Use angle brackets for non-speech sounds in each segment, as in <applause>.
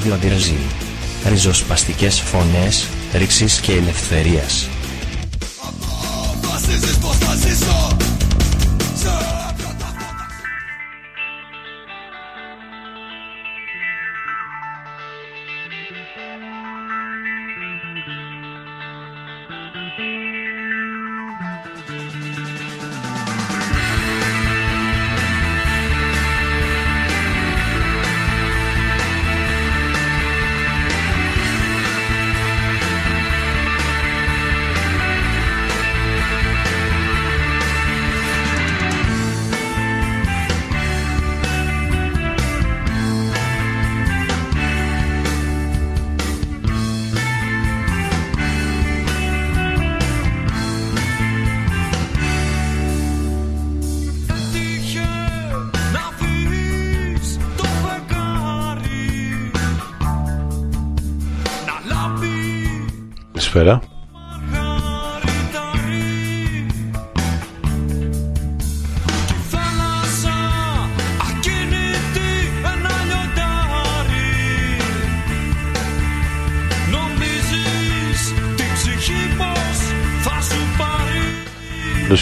ράδιο αντιρραζή. Ριζοσπαστικές φωνές ρήξης και ελευθερίας.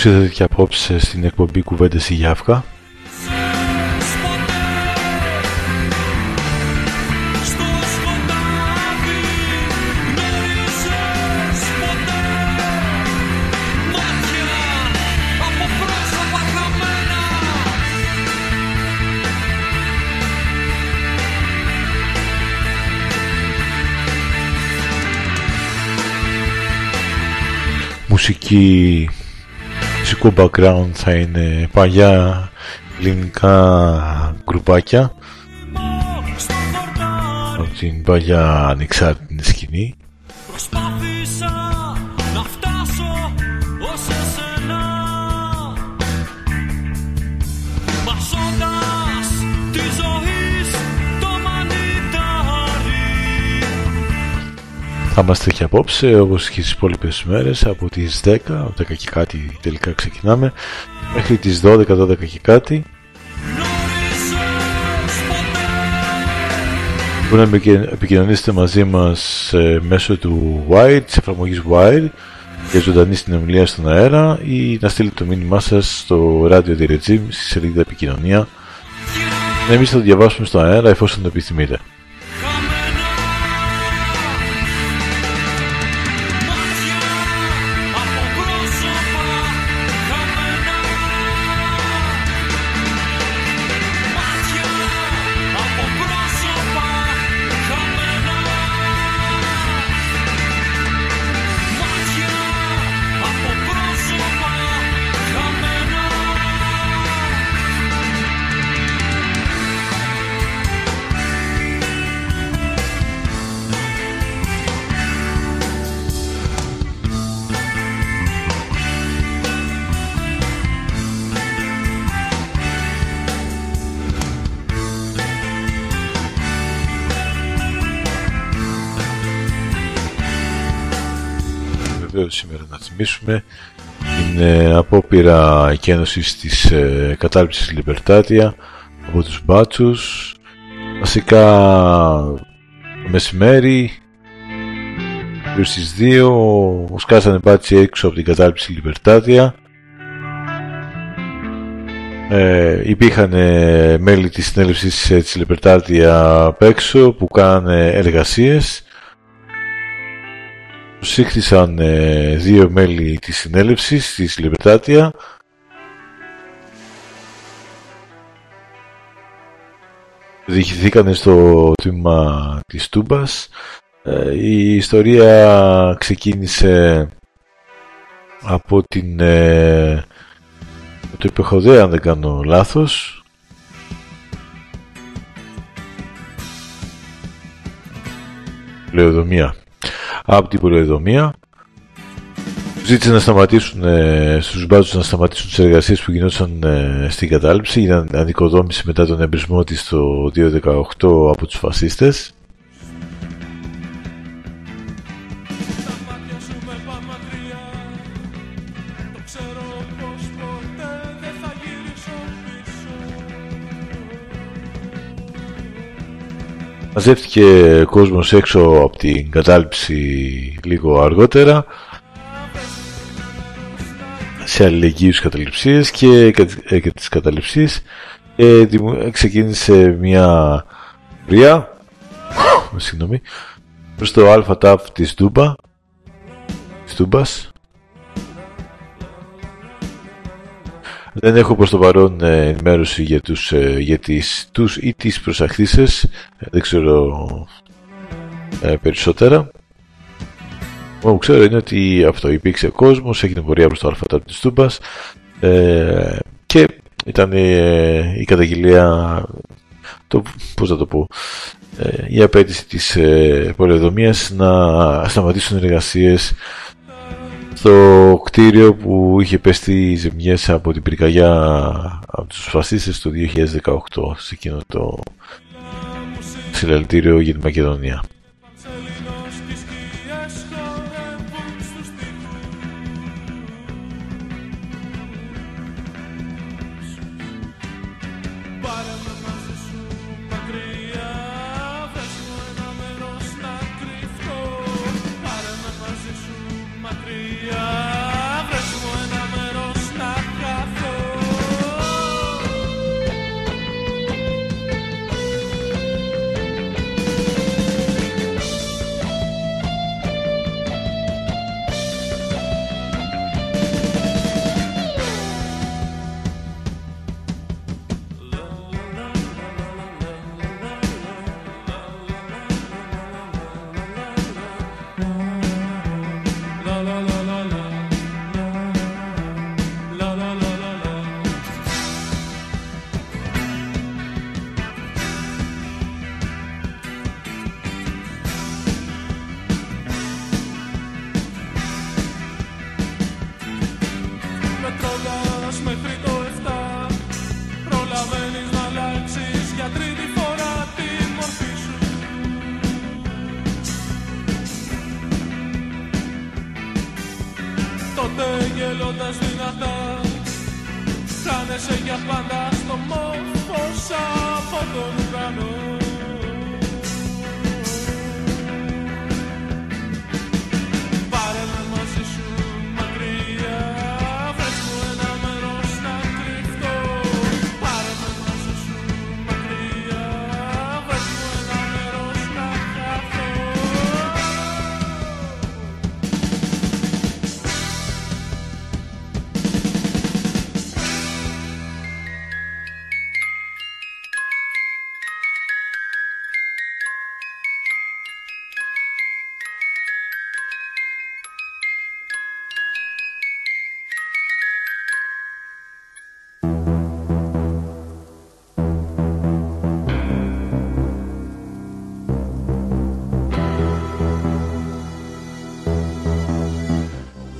Καλώς ήρθατε και απόψε στην εκπομπή Κουβέντες η Γιάφκα; μουσική μουσικό background θα είναι παλιά ελληνικά γκρουπάκια. Από την παλιά ανεξάρτητη Θα είμαστε και απόψε όπως και τις υπόλοιπες μέρες από τις 10, 10 και κάτι τελικά ξεκινάμε μέχρι τις 12, 12 και κάτι Μπορείτε να επικοινωνήσετε μαζί μας ε, μέσω του Wire, της εφαρμογής Wire για ζωντανή συνομιλία στον αέρα ή να στείλετε το μήνυμά σας στο Radio Regime στη σελίδα επικοινωνία Εμείς θα το διαβάσουμε στον αέρα εφόσον το επιθυμείτε. Απόπειρα εκένωσης της ε, κατάληψης Λιμπερτάτια από τους μπάτσους. Βασικά μεσημέρι γύρω στις 2 σκάσανε μπάτσι έξω από την κατάληψη Λιμπερτάτια. Ε, υπήρχαν μέλη της συνέλευσης της Λιμπερτάτια απ' έξω που κάνανε εργασίες Σύχθησαν ε, δύο μέλη της συνέλευσης της Λιμπερτάτια διοικηθήκανε στο τμήμα της Τούμπας. Ε, η ιστορία ξεκίνησε από την ε, το υπεχοδέα αν δεν κάνω λάθος. Λεωδομία από την πολεοδομία. Ζήτησε να σταματήσουν ε, στους μπάζους να σταματήσουν τις εργασίες που γινόταν ε, στην κατάληψη για να ανοικοδόμηση μετά τον εμπρισμό της το 2018 από τους φασίστες. Μαζεύτηκε κόσμος έξω από την κατάληψη λίγο αργότερα σε αλληλεγγύους καταληψίες και, και τις καταληψίες. Ε, ξεκίνησε μια πορεία συγγνώμη προς το αλφα τάφ της Τούμπα της Τούμπας Δεν έχω προς το παρόν ε, ενημέρωση για τους, ε, για τις, τους ή τις προσαχθήσεις. Δεν ξέρω ε, περισσότερα. Μόνο που ξέρω είναι ότι αυτό υπήρξε κόσμος, έγινε πορεία προς το αλφατάπ της Τούμπας ε, και ήταν η καταγγελία, το, πώς θα το πω, η απέτηση της ε, να σταματήσουν εργασίες στο κτίριο που είχε πέσει ζημιές από την πυρκαγιά από τους φασίστες το 2018 σε εκείνο το συλλαλητήριο για τη Μακεδονία.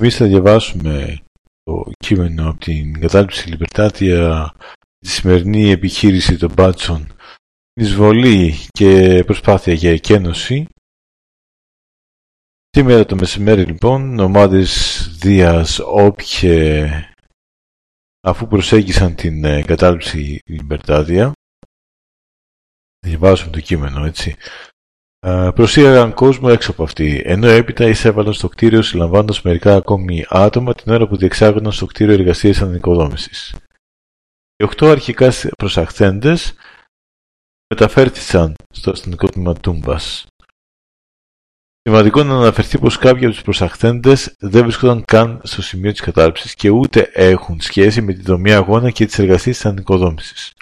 Εμείς θα διαβάσουμε το κείμενο από την κατάληψη Λιμπερτάτια τη σημερινή επιχείρηση των μπάτσων εισβολή και προσπάθεια για εκένωση. Σήμερα το μεσημέρι λοιπόν ομάδες Δίας όποιε αφού προσέγγισαν την ε, κατάληψη Λιμπερτάτια διαβάσουμε το κείμενο έτσι προσήγαγαν κόσμο έξω από αυτή, ενώ έπειτα εισέβαλαν στο κτίριο συλλαμβάνοντας μερικά ακόμη άτομα την ώρα που διεξάγονταν στο κτίριο εργασίας ανοικοδόμηση. Οι οχτώ αρχικά προσαχθέντες μεταφέρθησαν στο αστυνομικό τμήμα Τούμπας. Σημαντικό να αναφερθεί πως κάποιοι από τους προσαχθέντες δεν βρίσκονταν καν στο σημείο της κατάληψη και ούτε έχουν σχέση με τη δομή αγώνα και τις εργασίες της ανοικοδόμηση.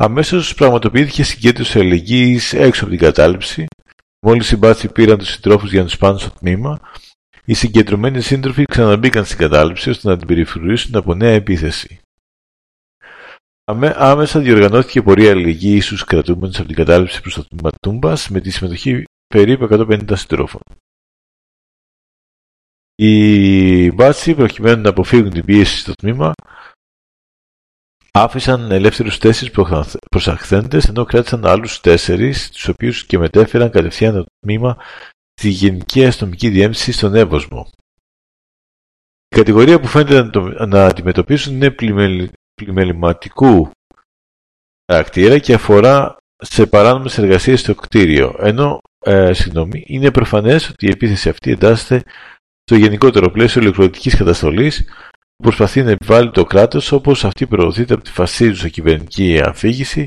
Αμέσως πραγματοποιήθηκε συγκέντρωση αλληλεγγύης έξω από την κατάληψη. Μόλις οι μπάτσοι πήραν τους συντρόφους για να τους πάνε στο τμήμα, οι συγκεντρωμένοι σύντροφοι ξαναμπήκαν στην κατάληψη ώστε να την περιφρουρήσουν από νέα επίθεση. Άμεσα διοργανώθηκε πορεία αλληλεγγύης στους κρατούμενους από την κατάληψη προς το τμήμα Τούμπας με τη συμμετοχή περίπου 150 συντρόφων. Οι μπάτσοι, προκειμένου να αποφύγουν την πίεση στο τμήμα, άφησαν ελεύθερους τέσσερις προσαχθέντες ενώ κράτησαν άλλους τέσσερις τους οποίους και μετέφεραν κατευθείαν το τμήμα στη Γενική Αστυνομική Διεύθυνση στον Εύωσμο. Η κατηγορία που φαίνεται να αντιμετωπίσουν είναι πλημεληματικού χαρακτήρα και αφορά σε παράνομες εργασίες στο κτίριο. Ενώ, ε, συγγνώμη, είναι προφανές ότι η επίθεση αυτή εντάσσεται στο γενικότερο πλαίσιο ηλεκτρονικής καταστολής που προσπαθεί να επιβάλλει το κράτος όπως αυτή προωθείται από τη φασίζουσα κυβερνική αφήγηση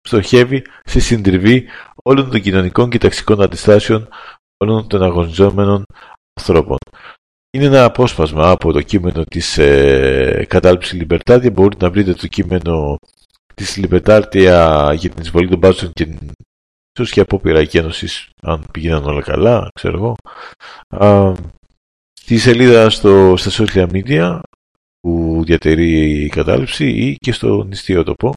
που στοχεύει στη συντριβή όλων των κοινωνικών και ταξικών αντιστάσεων όλων των αγωνιζόμενων ανθρώπων. Είναι ένα απόσπασμα από το κείμενο της ε, κατάληψης Λιμπερτάδια. Μπορείτε να βρείτε το κείμενο της Λιμπερτάρτια για την εισβολή των μπάτσων και ίσως και απόπειρα ένωσης, αν πηγαίναν όλα καλά, ξέρω εγώ. στη σελίδα στο, στα social media που διατηρεί η κατάληψη ή και στο νηστείο τοπό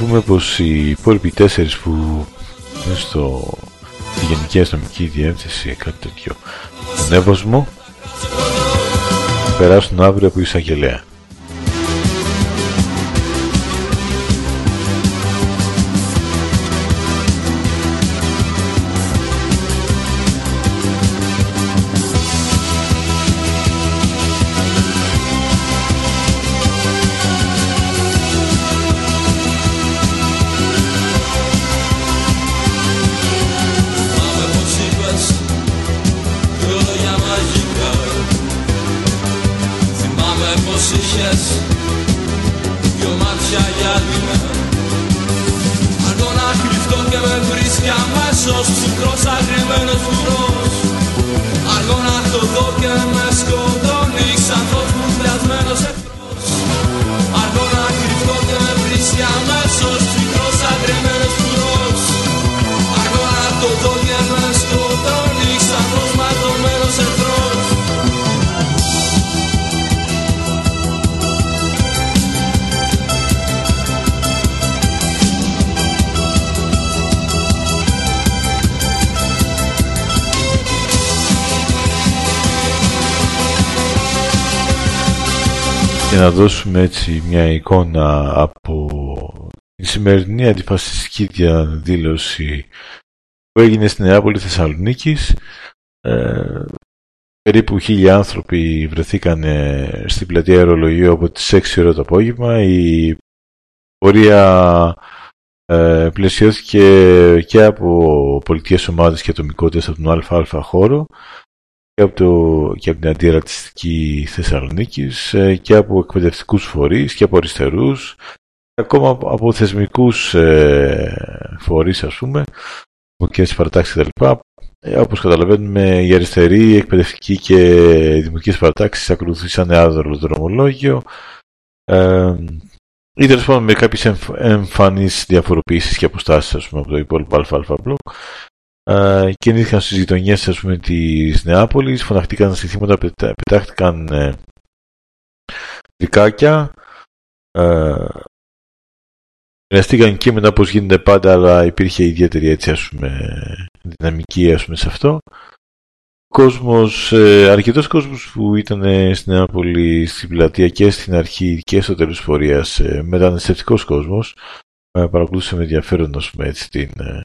της Λιμπερτάτια. οι υπόλοιποι τέσσερις που είναι στο, στη Γενική Αστυνομική Διεύθυνση κάτι τέτοιο τον Εύωσμο περάσουν αύριο από εισαγγελέα. Έτσι μια εικόνα από την σημερινή αντιφασιστική διαδήλωση που έγινε στην Νεάπολη Θεσσαλονίκης. Ε, περίπου χίλια άνθρωποι βρεθήκαν στην πλατεία αερολογίου από τις 6 ώρα το απόγευμα. Η πορεία ε, πλαισιώθηκε και από πολιτικές ομάδες και ατομικότητες από τον ΑΑ χώρο και από, το, και από την αντιρατιστική Θεσσαλονίκης ε, και από εκπαιδευτικούς φορείς και από αριστερούς ακόμα από θεσμικούς ε, φορείς ας πούμε και τις παρατάξεις κτλ. Ε, όπως καταλαβαίνουμε οι αριστεροί, οι εκπαιδευτικοί και οι δημοτικές παρατάξεις ακολουθήσαν άδρολο δρομολόγιο ε, ή τέλος πάντων με κάποιες εμφανείς διαφοροποιήσεις και αποστάσεις, ας πούμε, από το υπόλοιπο αλφα-αλφα ε, κινήθηκαν στις γειτονιές ας πούμε, της Νεάπολης, φωναχτήκαν στοιχήματα, πετά, πετάχτηκαν ε, δικάκια, ε, Μοιραστήκαν κείμενα όπως γίνεται πάντα, αλλά υπήρχε ιδιαίτερη έτσι, ας πούμε, δυναμική ας πούμε, σε αυτό. Κόσμος, ε, αρκετός κόσμος που ήταν ε, στην Νεάπολη, στην πλατεία και στην αρχή και στο τέλος της πορείας, ε, μεταναστευτικός κόσμος, ε, παρακολούθησε με ενδιαφέρον ας πούμε, έτσι, την, ε,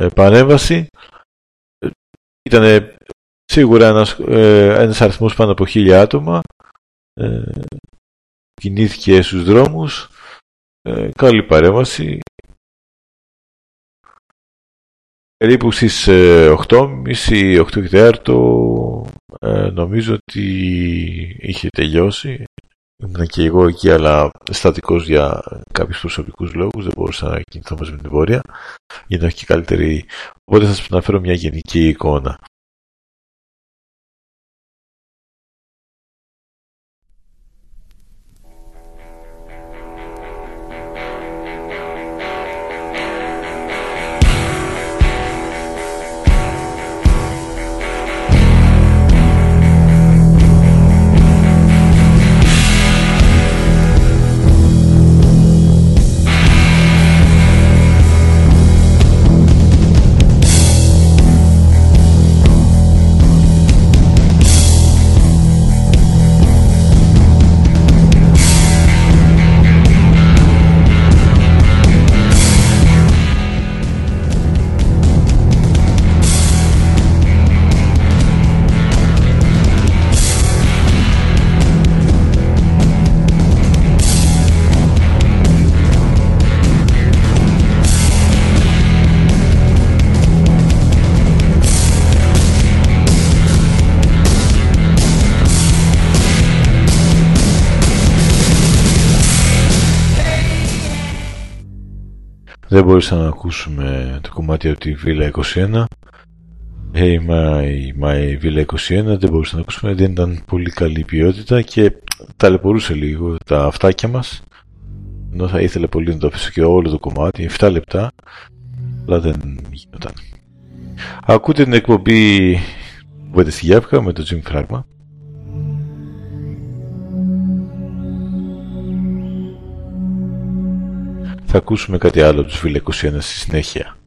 ε, παρέμβαση. Ήταν ε, σίγουρα ένας, ε, ένας αριθμός πάνω από χίλια άτομα. Κινήθηκε στους δρόμους. Καλή παρέμβαση. Περίπου στις 8.30-8.30 νομίζω ότι είχε τελειώσει Ήμουν και εγώ εκεί, αλλά στατικός για κάποιους προσωπικούς λόγους. Δεν μπορούσα να κινηθώ μαζί με την πορεία, να έχει και καλύτερη. Οπότε θα σας αναφέρω μια γενική εικόνα. Δεν μπορούσαμε να ακούσουμε το κομμάτι από τη Βίλα 21. Hey my, my Villa 21 δεν μπορούσαμε να ακούσουμε, δεν ήταν πολύ καλή ποιότητα και ταλαιπωρούσε λίγο τα αυτάκια μας ενώ θα ήθελε πολύ να το αφήσω και όλο το κομμάτι, 7 λεπτά αλλά δεν γινόταν. Ακούτε την εκπομπή Βέντε στη Γιάπκα με το Jim Φράγμα Θα ακούσουμε κάτι άλλο τους Βιλεκοσιανές στη συνέχεια.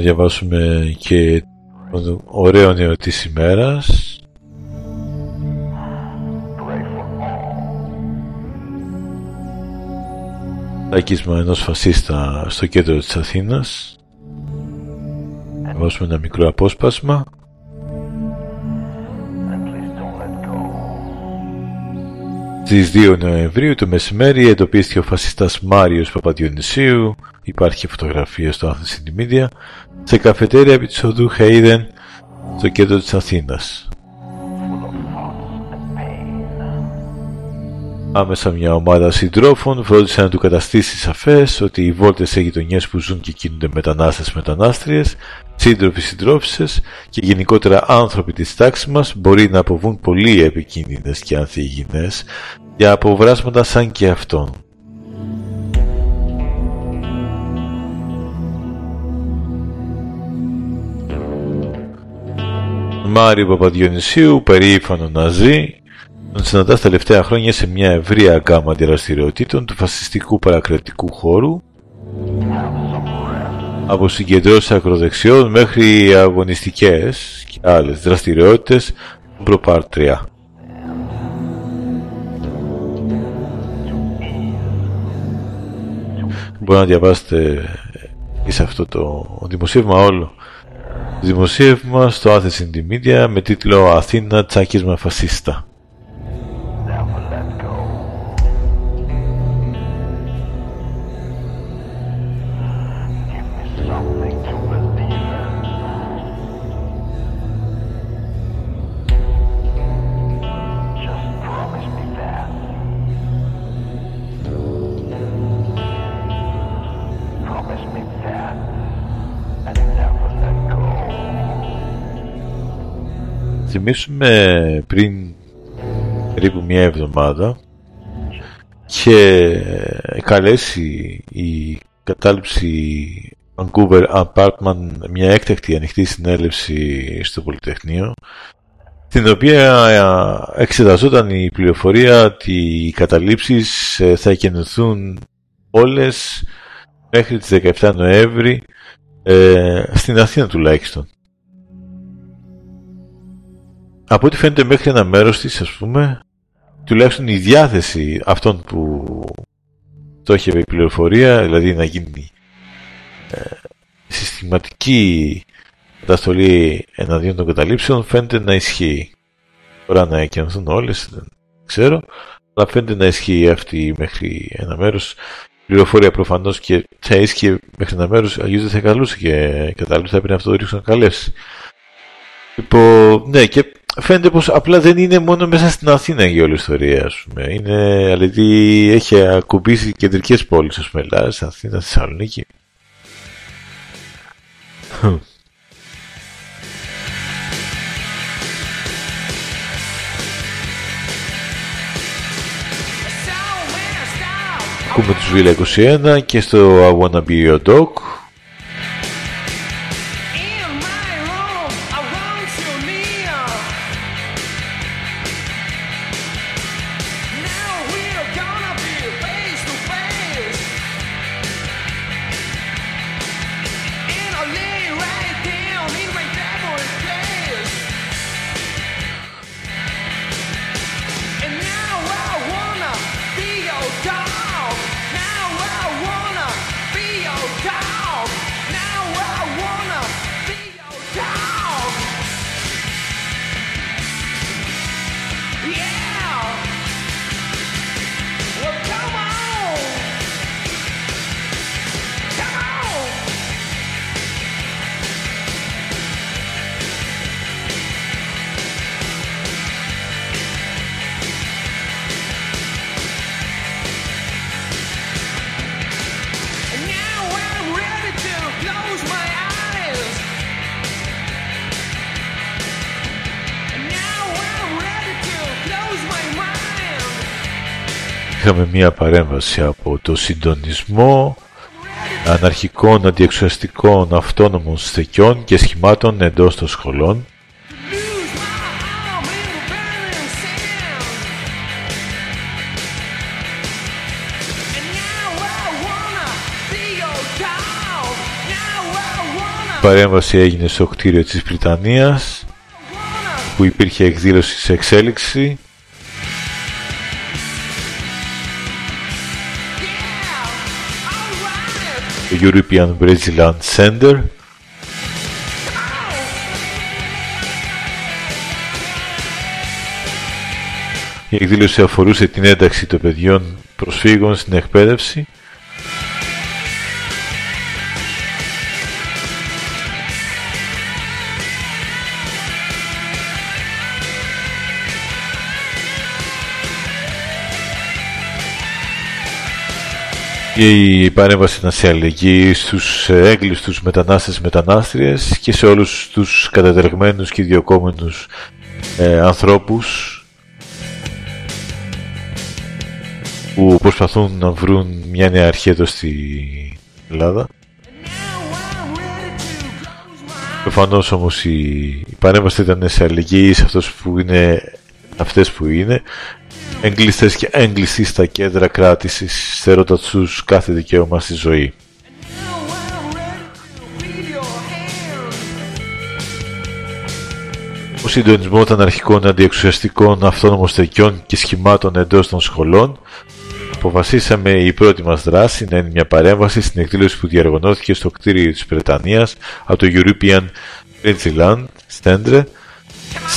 διαβάσουμε και το ωραίο νέο της ημέρας, τάκισμα ενός φασίστα στο κέντρο της Αθήνας. Θα ένα μικρό απόσπασμα. Στις 2 Νοεμβρίου το μεσημέρι εντοπίστηκε ο φασιστάς Μάριος Παπαδιονυσίου Υπάρχει φωτογραφία στο Athens Media σε καφετέρια επί της οδού Hayden στο κέντρο της Αθήνας. Άμεσα μια ομάδα συντρόφων φρόντισε να του καταστήσει σαφές ότι οι βόλτες σε γειτονιές που ζουν και κινούνται μετανάστε-μετανάστριε, σύντροφοι-συντρόφισε και γενικότερα άνθρωποι της τάξης μας μπορεί να αποβούν πολύ επικίνδυνες και ανθίγυνες για αποβράσματα σαν και αυτόν. Μάριου Παπαδιονυσίου, περήφανο Ναζί, τον συναντάς τα τελευταία χρόνια σε μια ευρία γκάμα δραστηριοτήτων του φασιστικού παρακρατικού χώρου, από συγκεντρώσεις ακροδεξιών μέχρι αγωνιστικές και άλλες δραστηριότητες προπάρτρια. Μπορεί να διαβάσετε και αυτό το δημοσίευμα όλο Δημοσίευμα στο Athens Media με τίτλο «Αθήνα τσάκισμα φασίστα». Θυμίσουμε πριν περίπου μια εβδομάδα και καλέσει η κατάληψη Vancouver Apartment μια έκτακτη ανοιχτή συνέλευση στο Πολυτεχνείο την οποία εξεταζόταν η πληροφορία ότι οι καταλήψεις ε, θα εκενωθούν όλες μέχρι τις 17 Νοέμβρη ε, στην Αθήνα τουλάχιστον. Από ό,τι φαίνεται μέχρι ένα μέρος της, ας πούμε, τουλάχιστον η διάθεση αυτών που το είχε η πληροφορία, δηλαδή να γίνει ε, συστηματική καταστολή εναντίον των καταλήψεων, φαίνεται να ισχύει. Τώρα να εκενθούν όλες, δεν ξέρω, αλλά φαίνεται να ισχύει αυτή μέχρι ένα μέρος. Πληροφορία προφανώς και θα ίσχυε μέχρι ένα μέρος, αλλιώς δεν θα καλούσε και κατάληψη θα έπρεπε αυτό το ρίξουν να καλέσει. Λοιπόν, ναι, και φαίνεται πως απλά δεν είναι μόνο μέσα στην Αθήνα η όλη ιστορία, ας πούμε. Είναι, δηλαδή, έχει ακουμπήσει κεντρικές πόλεις, ας πούμε, Ελλάδα, Αθήνα, Θεσσαλονίκη. Ακούμε τους Βίλα 21 και στο I Wanna Be Your Dog είχαμε μία παρέμβαση από το συντονισμό αναρχικών αντιεξουσιαστικών αυτόνομων στεκιών και σχημάτων εντός των σχολών. Η παρέμβαση έγινε στο κτίριο της Βρυτανίας που υπήρχε εκδήλωση σε εξέλιξη European Brazilian Center. Η εκδήλωση αφορούσε την ένταξη των παιδιών προσφύγων στην εκπαίδευση η παρέμβαση ήταν σε αλληλεγγύη στους έγκλειστους μετανάστες μετανάστριες και σε όλους τους κατατελεγμένους και ιδιοκόμενους ε, ανθρώπους που προσπαθούν να βρουν μια νέα αρχή εδώ στη Ελλάδα. Προφανώς όμως η, η παρέμβαση ήταν σε αλληλεγγύη σε αυτός που είναι αυτές που είναι εγκλειστές και έγκλειστοι στα κέντρα κράτησης στερώντας τους κάθε δικαίωμα στη ζωή. Ο συντονισμός των αρχικών αντιεξουσιαστικών αυτόνομων στεκιών και σχημάτων εντός των σχολών αποφασίσαμε η πρώτη μας δράση να είναι μια παρέμβαση στην εκδήλωση που διαργωνώθηκε στο κτίριο της Βρετανίας από το European Princeland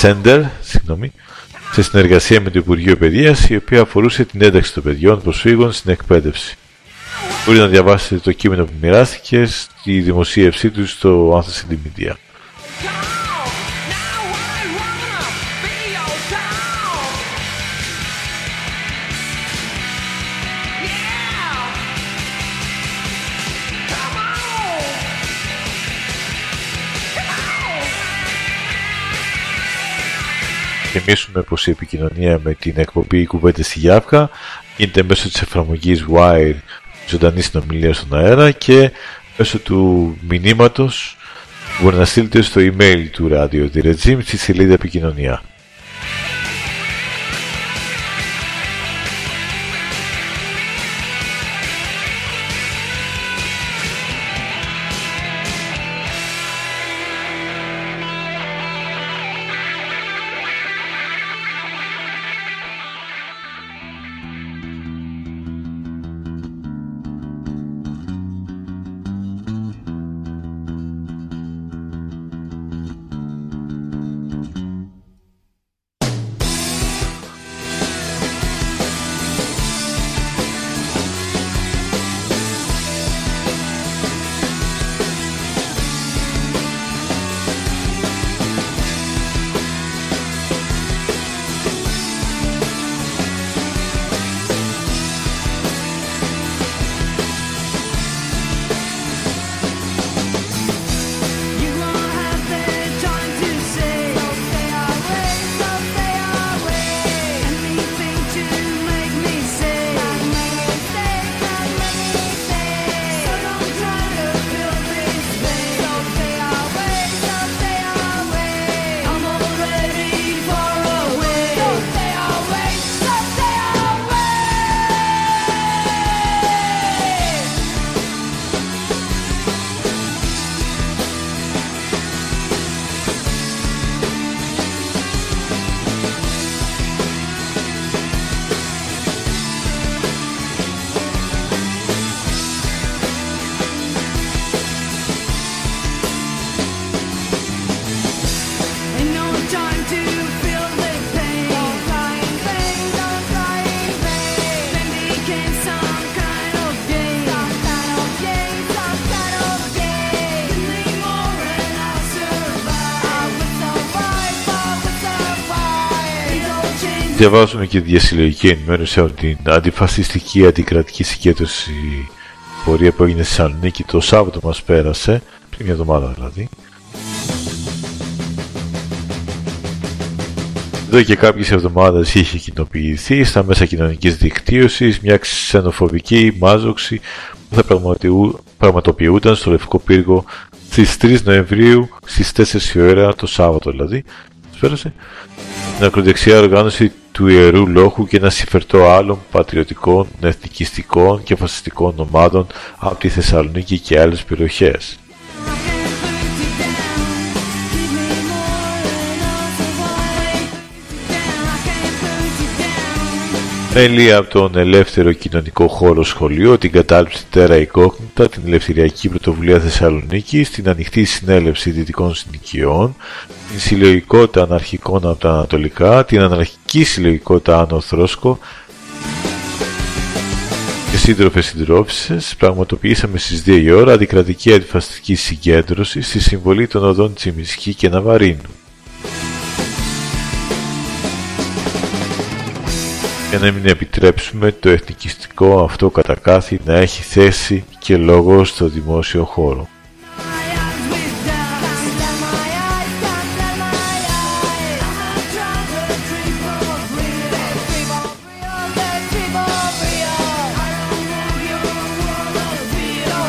Center, συγγνώμη, σε συνεργασία με το Υπουργείο Παιδείας, η οποία αφορούσε την ένταξη των παιδιών προσφύγων στην εκπαίδευση. Μπορεί να διαβάσετε το κείμενο που μοιράστηκε στη δημοσίευσή του στο Anthony Media. Υπενθυμίσουμε πως η επικοινωνία με την εκπομπή κουβέντες στη Γιάφκα γίνεται μέσω της εφαρμογής Wire ζωντανή συνομιλία στον αέρα και μέσω του μηνύματος μπορεί να στείλετε στο email του Radio Regime στη σελίδα επικοινωνία. Διαβάζουμε και διασυλλογική ενημέρωση από την αντιφασιστική αντικρατική συγκέντρωση πορεία που έγινε στη Θεσσαλονίκη το Σάββατο μας πέρασε, πριν μια εβδομάδα δηλαδή. Εδώ και κάποιες εβδομάδες είχε κοινοποιηθεί στα μέσα κοινωνικής δικτύωσης μια ξενοφοβική μάζοξη που θα πραγματοποιούνταν στο Λευκό Πύργο στις 3 Νοεμβρίου στις 4 η ώρα το Σάββατο δηλαδή. Πέρασε. Την ακροδεξιά οργάνωση του Ιερού Λόγου και ένα συμφερτό άλλων πατριωτικών, εθνικιστικών και φασιστικών ομάδων από τη Θεσσαλονίκη και άλλες περιοχές. Μέλη από τον Ελεύθερο Κοινωνικό Χώρο Σχολείο, την κατάληψη Τέρα Οικόκνητα, την Ελευθεριακή Πρωτοβουλία Θεσσαλονίκη, την Ανοιχτή Συνέλευση Δυτικών Συνοικιών, την Συλλογικότητα Αναρχικών από τα Ανατολικά, την Αναρχική Συλλογικότητα Άνω Θρόσκο και σύντροφες συντρόφισε, πραγματοποιήσαμε στις 2 η ώρα αντικρατική αντιφαστική συγκέντρωση στη συμβολή των οδών Τσιμισκή και Ναβαρίνου. Για να μην επιτρέψουμε το εθνικιστικό αυτό κατακάθι να έχει θέση και λόγο στο δημόσιο χώρο.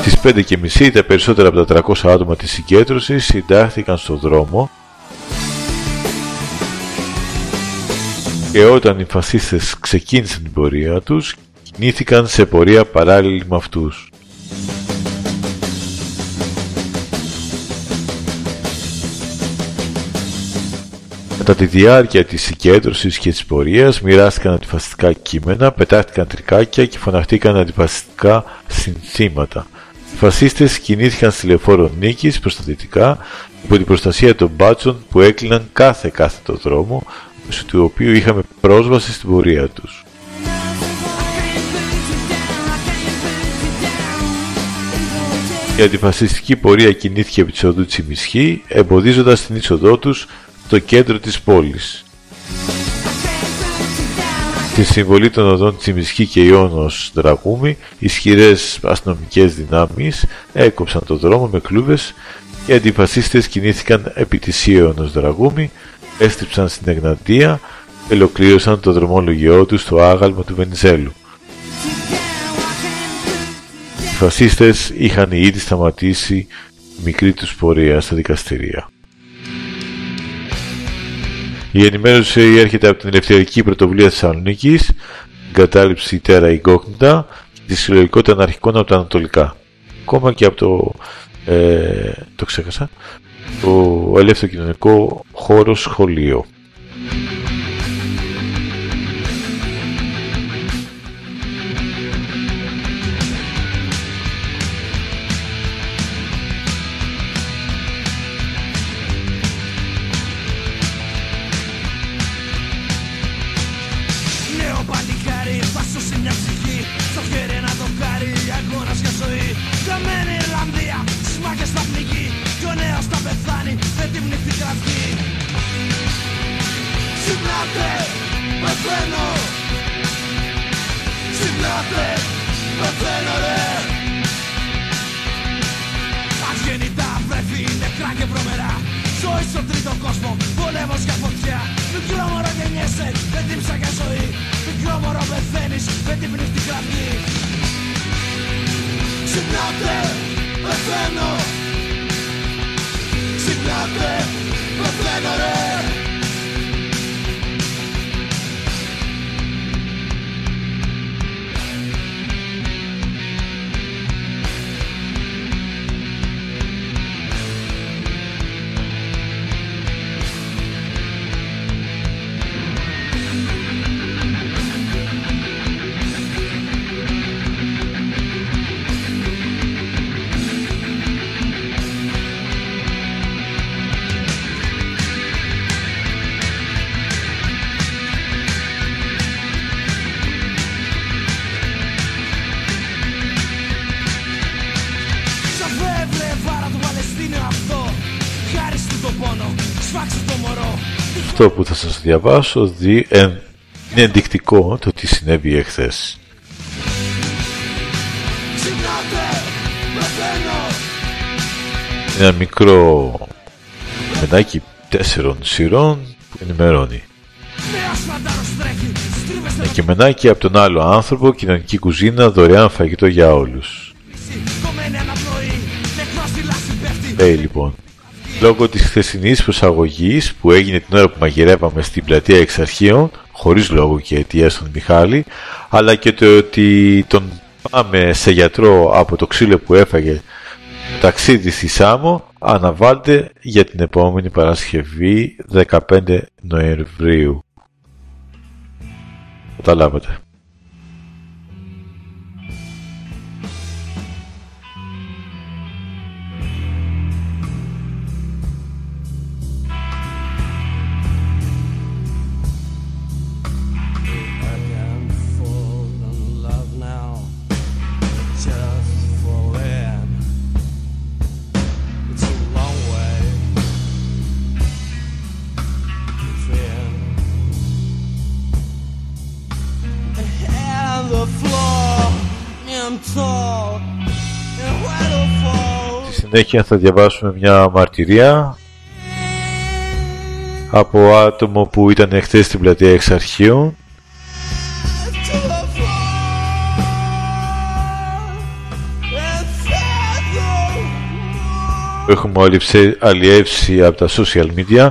Στις 5.30 τα περισσότερα από τα 300 άτομα της συγκέντρωσης συντάχθηκαν στο δρόμο και όταν οι φασίστες ξεκίνησαν την πορεία τους, κινήθηκαν σε πορεία παράλληλη με αυτούς. Κατά τη διάρκεια της συγκέντρωσης και της πορείας μοιράστηκαν αντιφασιστικά κείμενα, πετάχτηκαν τρικάκια και φωναχτήκαν αντιφασιστικά συνθήματα. Οι φασίστες κινήθηκαν στη λεωφόρο Νίκης προς τα δυτικά υπό την προστασία των μπάτσων που έκλειναν κάθε κάθετο δρόμο μέσω του οποίου είχαμε πρόσβαση στην πορεία τους. Η αντιφασιστική πορεία κινήθηκε επί της οδού Τσιμισχή, εμποδίζοντας την είσοδό τους στο κέντρο της πόλης. Στη συμβολή των οδών Τσιμισχή και Ιόνος Δραγούμη, ισχυρές αστυνομικές δυνάμεις έκοψαν το δρόμο με κλούβες και οι αντιφασίστες κινήθηκαν επί της Ιόνος Δραγούμη έστριψαν στην Εγνατία και ολοκλήρωσαν το δρομολογιό τους στο άγαλμα του Βενιζέλου. Οι φασίστες είχαν ήδη σταματήσει μικρή τους πορεία στα δικαστηρία. Η ενημέρωση έρχεται από την Ελευθερική Πρωτοβουλία Θεσσαλονίκης, την κατάληψη Τέρα Ιγκόκνητα και τη συλλογικότητα αναρχικών από τα Ανατολικά. Ακόμα και από το, ε, το ξέχασα, το ελεύθερο κοινωνικό χώρο σχολείο. Διαβάσω δι, ε, είναι ενδεικτικό το τι συνέβη εχθές. Ένα μικρό μενάκι τέσσερων σειρών που ενημερώνει. Ένα κειμενάκι από τον άλλο άνθρωπο, κοινωνική κουζίνα, δωρεάν φαγητό για όλους. Λέει λοιπόν, λόγω της χθεσινής προσαγωγής που έγινε την ώρα που μαγειρεύαμε στην πλατεία εξαρχείων, χωρίς λόγο και αιτία στον Μιχάλη, αλλά και το ότι τον πάμε σε γιατρό από το ξύλο που έφαγε ταξίδι στη Σάμο, αναβάλλεται για την επόμενη Παρασκευή 15 Νοεμβρίου. Καταλάβατε. Συνέχεια θα διαβάσουμε μια μαρτυρία από άτομο που ήταν χθες στην πλατεία εξ αρχείων έχουμε αλλιεύσει από τα social media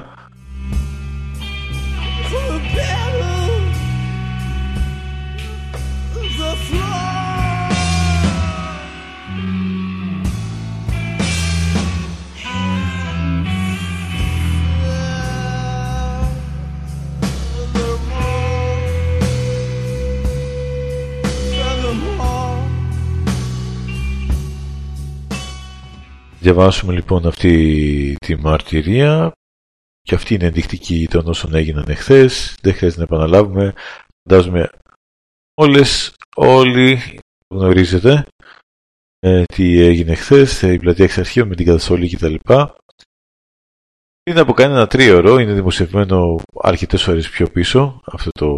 διαβάσουμε λοιπόν αυτή τη μαρτυρία και αυτή είναι ενδεικτική των όσων έγιναν εχθές. Δεν χρειάζεται να επαναλάβουμε. Φαντάζομαι όλες, όλοι γνωρίζετε ε, τι έγινε χθες, η πλατεία εξ αρχείου με την καταστολή κτλ. Είναι από κανένα τρίωρο, είναι δημοσιευμένο αρκετές ώρες πιο πίσω αυτό το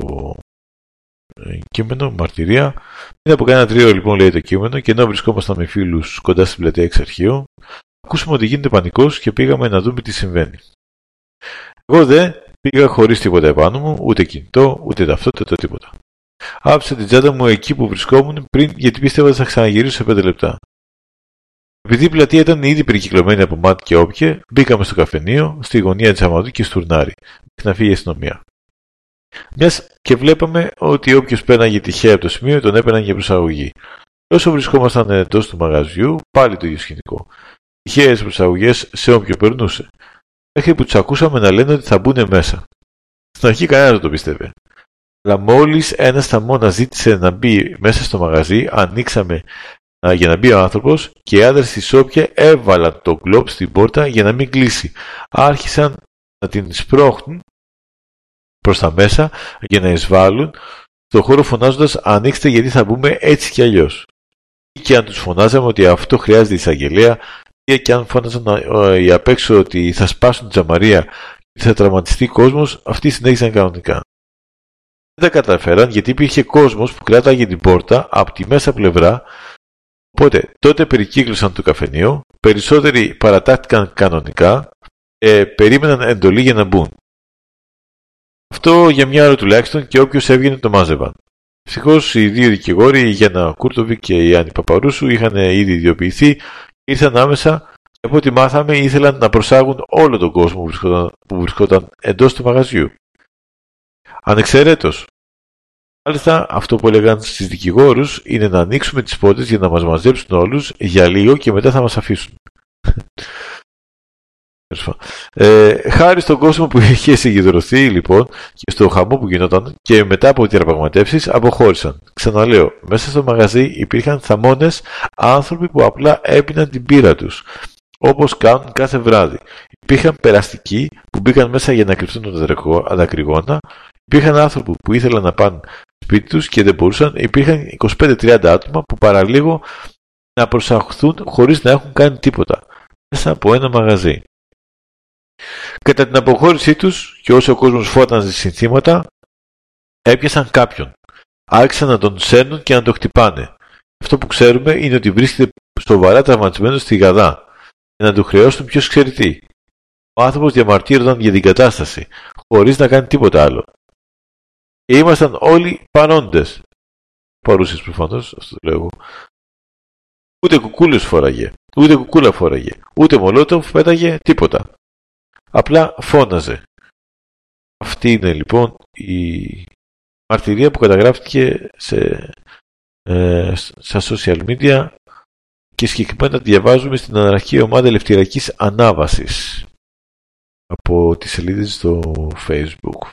κείμενο, μαρτυρία. Είναι από κανένα τρίο λοιπόν λέει το κείμενο και ενώ βρισκόμασταν με φίλους κοντά στην πλατεία εξ αρχείου, ακούσαμε ότι γίνεται πανικός και πήγαμε να δούμε τι συμβαίνει. Εγώ δε Πήγα χωρίς τίποτα επάνω μου, ούτε κινητό, ούτε ταυτότητα, τίποτα. Άφησα την τσάντα μου εκεί που βρισκόμουν πριν γιατί πίστευα ότι θα ξαναγυρίσω σε πέντε λεπτά. Επειδή η πλατεία ήταν ήδη περικυκλωμένη από μάτι και όπια, μπήκαμε στο καφενείο, στη γωνία της Αμαδού και στουρνάρι, μέχρι να φύγει η αστυνομία. Μιας και βλέπαμε ότι όποιος πέναγε τυχαία από το σημείο τον έπαιρναν για προσαγωγή. Όσο βρισκόμασταν εντός του μαγαζιού, πάλι το ίδιο σκηνικό. Τυχαίες προσαγωγές σε όποιο περνούσε. Μέχρι που τους ακούσαμε να λένε ότι θα μπουν μέσα. Στην αρχή κανένας δεν το πίστευε. Αλλά μόλις ένας σταμόνα ζήτησε να μπει μέσα στο μαγαζί, ανοίξαμε για να μπει ο άνθρωπος και οι άντρες τη Σόπια έβαλαν το γκλόπ στην πόρτα για να μην κλείσει. Άρχισαν να την σπρώχνουν προς τα μέσα για να εισβάλλουν στο χώρο φωνάζοντας ανοίξτε γιατί θα μπούμε έτσι κι αλλιώς. Και αν τους φωνάζαμε ότι αυτό χρειάζεται εισαγγελία ή και αν φώναζαν οι απ' έξω ότι θα σπάσουν τζαμαρία και θα τραυματιστεί κόσμος, αυτοί συνέχισαν κανονικά. Δεν τα καταφέραν γιατί υπήρχε κόσμος που κράταγε την πόρτα από τη μέσα πλευρά Οπότε τότε περικύκλωσαν το καφενείο, περισσότεροι παρατάχτηκαν κανονικά, ε, περίμεναν εντολή για να μπουν. Αυτό για μια ώρα τουλάχιστον και όποιος έβγαινε το μάζευαν. Ευτυχώς οι δύο δικηγόροι, η Γιάννα Κούρτοβι και η Άννη Παπαρούσου, είχαν ήδη ιδιοποιηθεί και ήρθαν άμεσα και από ό,τι μάθαμε ήθελαν να προσάγουν όλο τον κόσμο που βρισκόταν, που βρισκόταν εντός του μαγαζιού. Ανεξαιρέτως, Μάλιστα, αυτό που έλεγαν στις δικηγόρους είναι να ανοίξουμε τις πόρτες για να μας μαζέψουν όλους για λίγο και μετά θα μας αφήσουν. Ε, χάρη στον κόσμο που <laughs> είχε συγκεντρωθεί λοιπόν και στο χαμό που γινόταν και μετά από διαπραγματεύσεις αποχώρησαν. Ξαναλέω, μέσα στο μαγαζί υπήρχαν θαμώνες άνθρωποι που απλά έπιναν την πύρα τους, όπως κάνουν κάθε βράδυ. Υπήρχαν περαστικοί που μπήκαν μέσα για να κρυφτούν τα δακρυγόνα, υπήρχαν άνθρωποι που ήθελαν να πάνε σπίτι τους και δεν μπορούσαν, υπήρχαν 25-30 άτομα που παραλίγο να προσαχθούν χωρίς να έχουν κάνει τίποτα μέσα από ένα μαγαζί. Κατά την αποχώρησή τους και όσο ο κόσμος φώταζε συνθήματα, έπιασαν κάποιον. Άρχισαν να τον σένουν και να τον χτυπάνε. Αυτό που ξέρουμε είναι ότι βρίσκεται σοβαρά τραυματισμένος στη γαδά και να του χρεώσουν ποιος ξέρει τι. Ο άνθρωπος διαμαρτύρονταν για την κατάσταση, χωρίς να κάνει τίποτα άλλο. Και ήμασταν όλοι παρόντες. Παρούσες προφανώς, αυτό το λέω εγώ. Ούτε κουκούλες φοράγε, ούτε κουκούλα φοράγε, ούτε μολότοφ πέταγε, τίποτα. Απλά φώναζε. Αυτή είναι λοιπόν η μαρτυρία που καταγράφηκε σε, ε, στα social media και συγκεκριμένα διαβάζουμε στην αναρχή ομάδα ελευθεριακής ανάβασης από τις σελίδες στο facebook.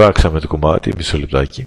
Σφάξαμε το κομμάτι, μισό λεπτάκι.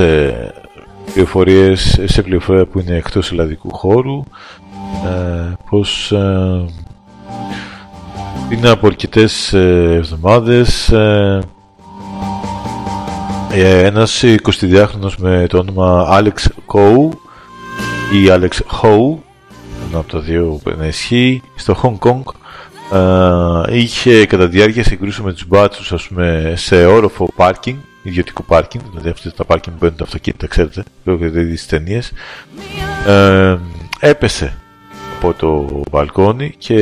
Σε πληροφορίες, σε πληροφορία που είναι εκτός ελλαδικού χώρου ε, πως ε, είναι από αρκετέ ε, εβδομάδες ε, ε, ένας 22χρονος με το όνομα Alex Coe ή Alex Ho ένα από τα δύο να ισχύει στο Hong Kong ε, είχε κατά τη διάρκεια συγκρούσεων με τους μπάτσους ας πούμε, σε όροφο πάρκινγκ ιδιωτικό πάρκινγκ, δηλαδή αυτά τα πάρκινγκ που μπαίνουν τα αυτοκίνητα, ξέρετε, λόγω δηλαδή τις ταινίες, ε, έπεσε από το μπαλκόνι και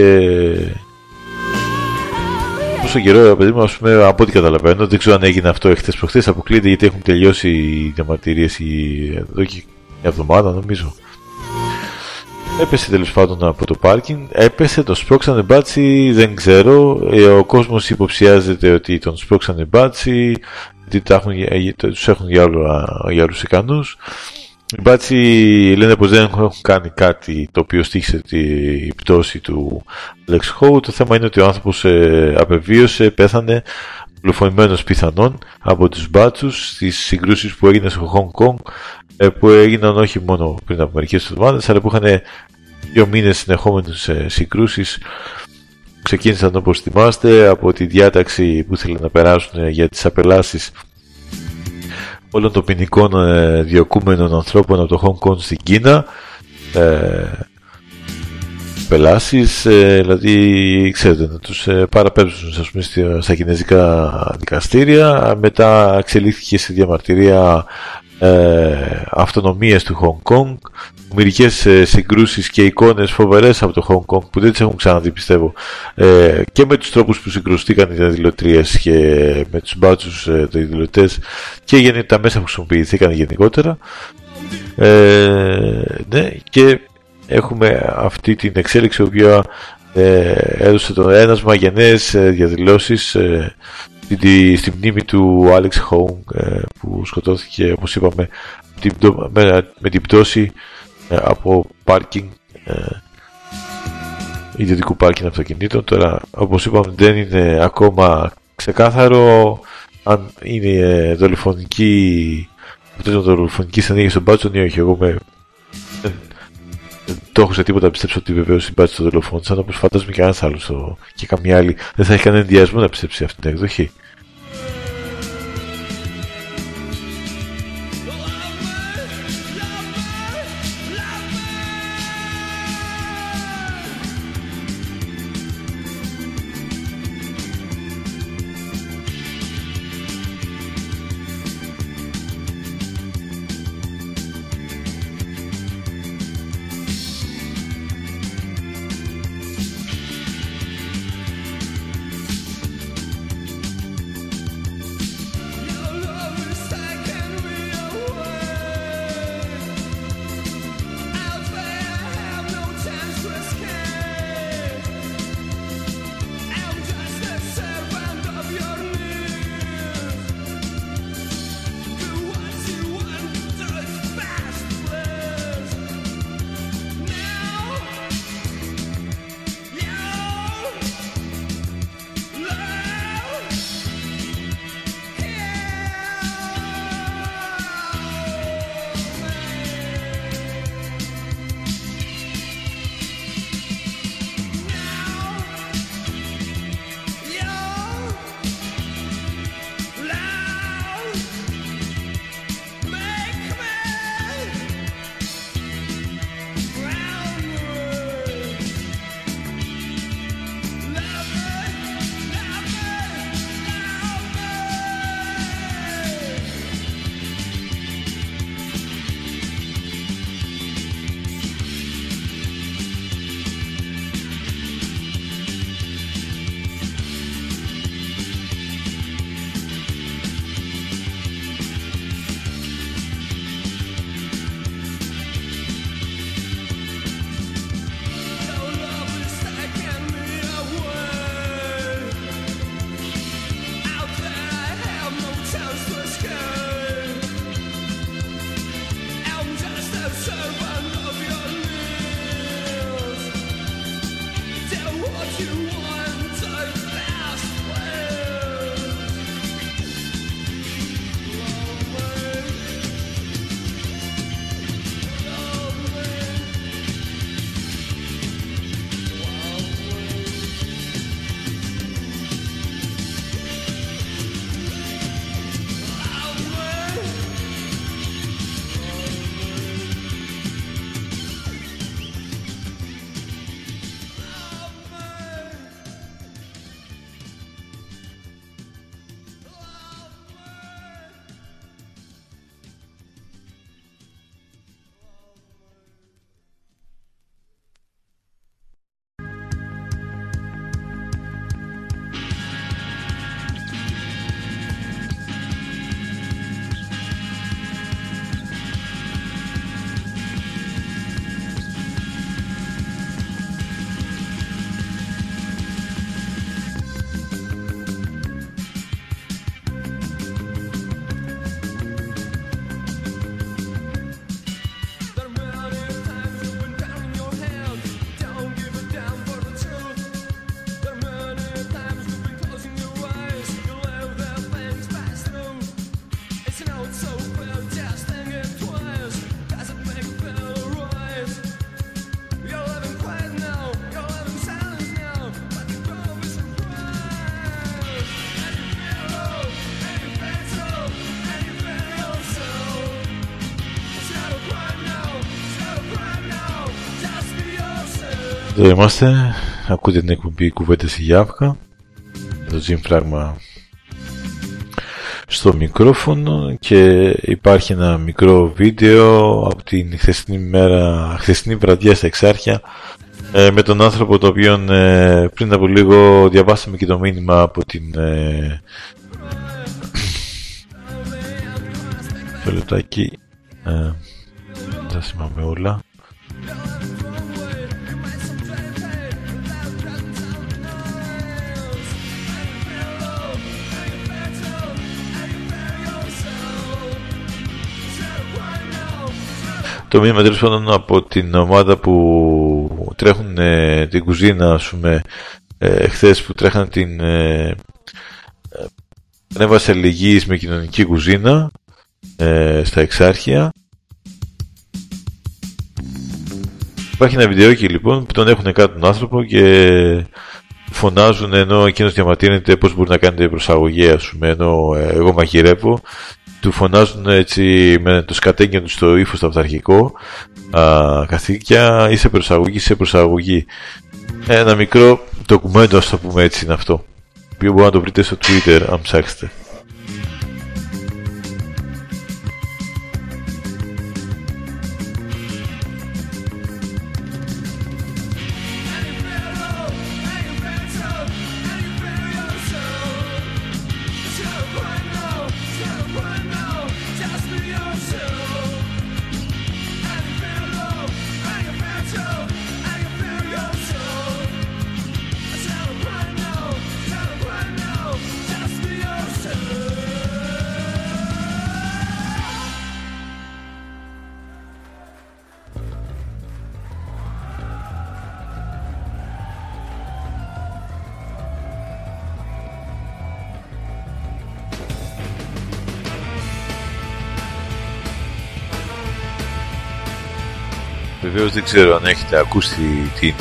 Όσο καιρό, παιδί μου, πούμε, από ό,τι καταλαβαίνω, δεν ξέρω αν έγινε αυτό εχθές προχθές. Αποκλείεται γιατί έχουν τελειώσει οι διαμαρτυρίες εδώ και μια εβδομάδα, νομίζω. Έπεσε τέλος πάντων από το πάρκινγκ, έπεσε, τον σπρώξανε μπάτσι, δεν ξέρω. Ε, ο κόσμος υποψιάζεται ότι τον σπρώξανε μπάτσι, γιατί έχουν, τους έχουν για, για άλλους ικανούς. Οι μπάτσι λένε πως δεν έχουν κάνει κάτι το οποίο στήχησε την πτώση του Lex Howe. Το θέμα είναι ότι ο άνθρωπος ε, απεβίωσε, πέθανε δολοφονημένος πιθανόν από τους μπάτσους στις συγκρούσεις που έγιναν στο Hong Kong ε, που έγιναν όχι μόνο πριν από μερικές εβδομάδες αλλά που είχαν δύο μήνες συνεχόμενες ε, συγκρούσεις ξεκίνησαν όπως θυμάστε από τη διάταξη που ήθελαν να περάσουν για τις απελάσεις όλων των ποινικών ε, διοκούμενων ανθρώπων από το Hong Kong στην Κίνα. Ε, πελάσεις, ε, δηλαδή ξέρετε να τους ε, παραπέμψουν ας πούμε, στα κινέζικα δικαστήρια. Μετά εξελίχθηκε σε διαμαρτυρία ε, αυτονομίες του Hong Kong μερικές ε, συγκρούσεις και εικόνες φοβερές από το Hong Kong που δεν τις έχουν ξαναδεί πιστεύω. Ε, και με τους τρόπους που συγκρουστήκαν οι διαδηλωτρίες και με τους μπάτσους ε, διαδηλωτές και για τα μέσα που χρησιμοποιηθήκαν γενικότερα. Ε, ναι, και έχουμε αυτή την εξέλιξη η οποία ε, έδωσε το ένασμα για νέες ε, διαδηλώσεις ε, στη, στη μνήμη του Alex Home ε, που σκοτώθηκε όπως είπαμε με, με την πτώση ε, από πάρκινγκ ε, ιδιωτικού πάρκινγκ αυτοκινήτων. Τώρα όπως είπαμε δεν είναι ακόμα ξεκάθαρο αν είναι δολοφονική αυτό είναι δολοφονικής στενήγη στον Μπάτσον ή όχι. Εγώ με το έχω σε τίποτα πιστέψω ότι βεβαίως η μπάτση το δολοφόνησαν όπως φαντάζομαι και ένα άλλος και καμία άλλη δεν θα έχει κανένα ενδιασμό να πιστέψει αυτή την εκδοχή. Εδώ είμαστε, ακούτε την εκπομπή κουβέντες στη Γιάφκα το Jim Φράγμα στο μικρόφωνο και υπάρχει ένα μικρό βίντεο από την χθεσινή μέρα, χθεσινή βραδιά στα Εξάρχεια ε, με τον άνθρωπο το οποίο ε, πριν από λίγο διαβάσαμε και το μήνυμα από την ε, <clears throat> το λεπτάκι ε, δεν θυμάμαι όλα το μήνυμα τέλο πάντων από την ομάδα που τρέχουν ε, την κουζίνα, ας πούμε, ε, χθες που τρέχαν την ε, πνεύμα αλληλεγγύης με κοινωνική κουζίνα ε, στα εξάρχεια. Υπάρχει ένα βιντεόκι λοιπόν που τον έχουν κάτω τον άνθρωπο και φωνάζουν ενώ εκείνος διαμαρτύρεται πώς μπορεί να κάνετε προσαγωγή ας πούμε ενώ εγώ μαγειρεύω του φωνάζουν έτσι με το σκατέγγιο του στο ύφος το αυταρχικό α, καθήκια είσαι προσαγωγή, είσαι προσαγωγή ένα μικρό ντοκουμέντο ας το πούμε έτσι είναι αυτό το οποίο μπορείτε να το βρείτε στο twitter αν ψάξετε Βεβαίως δεν ξέρω αν έχετε ακούσει την...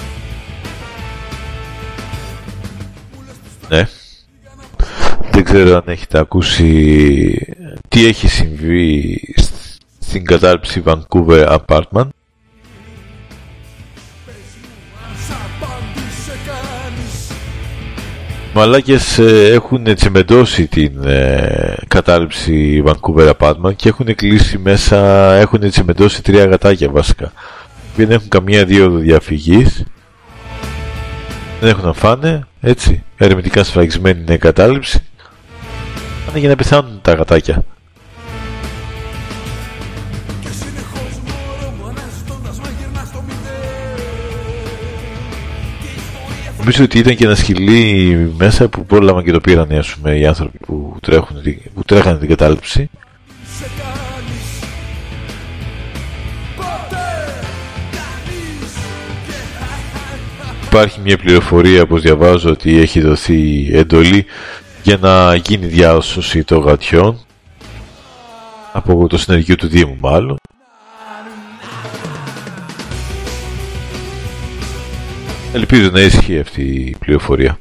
Ναι. Δεν ξέρω αν έχετε ακούσει τι έχει συμβεί στην κατάληψη Vancouver Apartment. Μαλάκες ε, έχουν τσιμεντώσει την ε, κατάληψη Vancouver Apartment και έχουν κλείσει μέσα, έχουν τσιμεντώσει τρία γατάκια βασικά δεν έχουν καμία δίωδο διαφυγής δεν έχουν να φάνε έτσι ερμητικά σφραγισμένη είναι κατάληψη πάνε για να πεθάνουν τα γατάκια. Νομίζω ότι ήταν και ένα σκυλί μέσα που πρόλαβαν και το πήραν οι άνθρωποι που, τρέχουν, που τρέχανε την κατάληψη υπάρχει μια πληροφορία που διαβάζω ότι έχει δοθεί εντολή για να γίνει διάσωση των γατιών από το συνεργείο του Δήμου μάλλον Ελπίζω να ίσχυε αυτή η πληροφορία.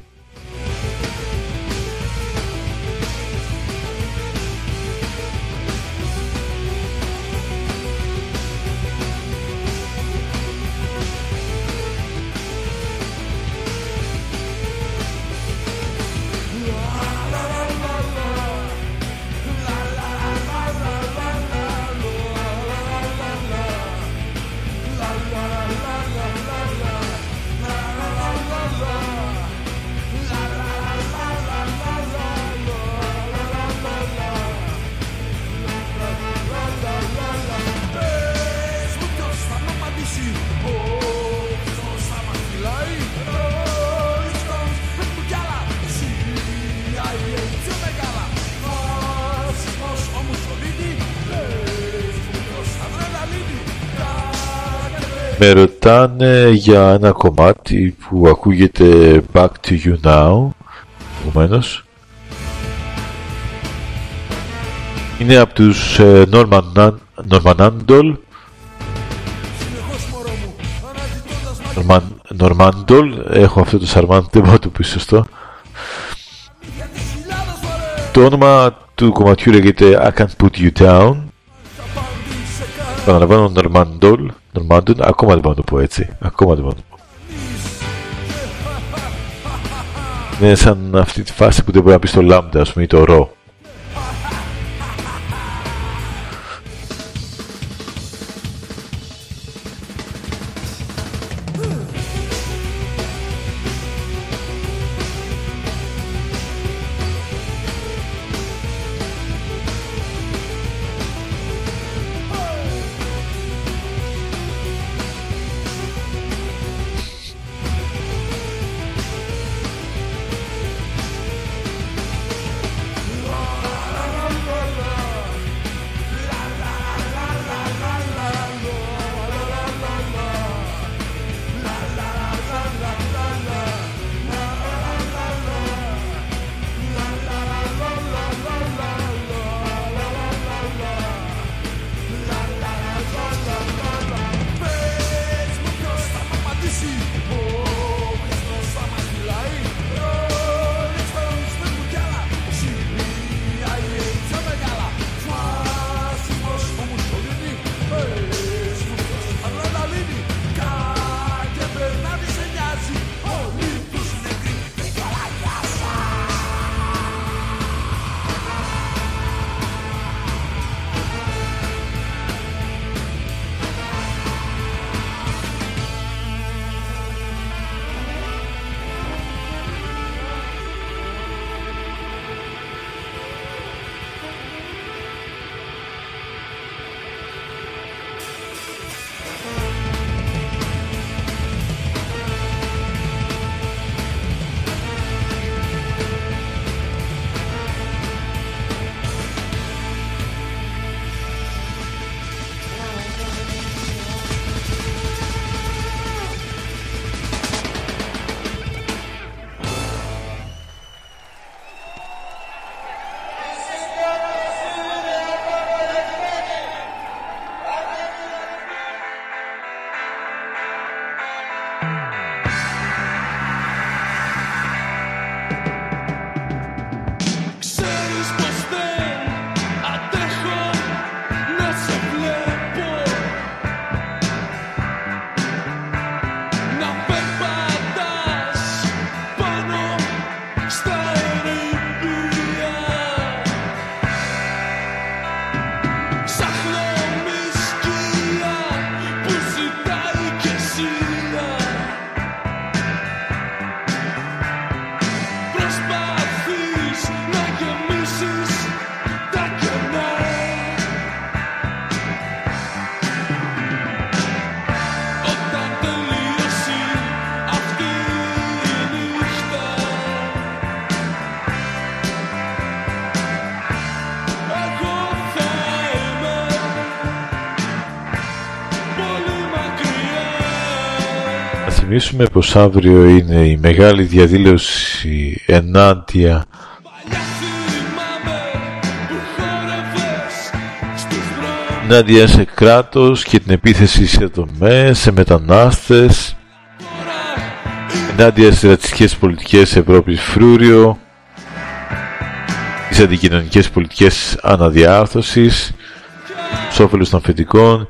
Για ένα κομμάτι που ακούγεται Back to You Now επομένως. Είναι από τους ε, Norman, Norman Andol. Norman, Normandol έχω αυτό το σαρμάν δεν μπορώ το πεις σωστό. Το όνομα του κομματιού λέγεται I Can't Put You Down. Παραλαμβάνω τον Μάντουν ακόμα δεν μπορώ να το πω έτσι. Ακόμα δεν μπορώ να το πω. Είναι σαν αυτή τη φάση που δεν μπορεί να πει το λάμπτα, α πούμε, ή το ρο. Θυμίσουμε πως αύριο είναι η μεγάλη διαδήλωση ενάντια ενάντια σε κράτος και την επίθεση σε δομές, σε μετανάστες ενάντια στις ρατσιστικές πολιτικές Ευρώπης φρούριο τις αντικοινωνικές πολιτικές αναδιάρθρωσης στους όφελους των φετικών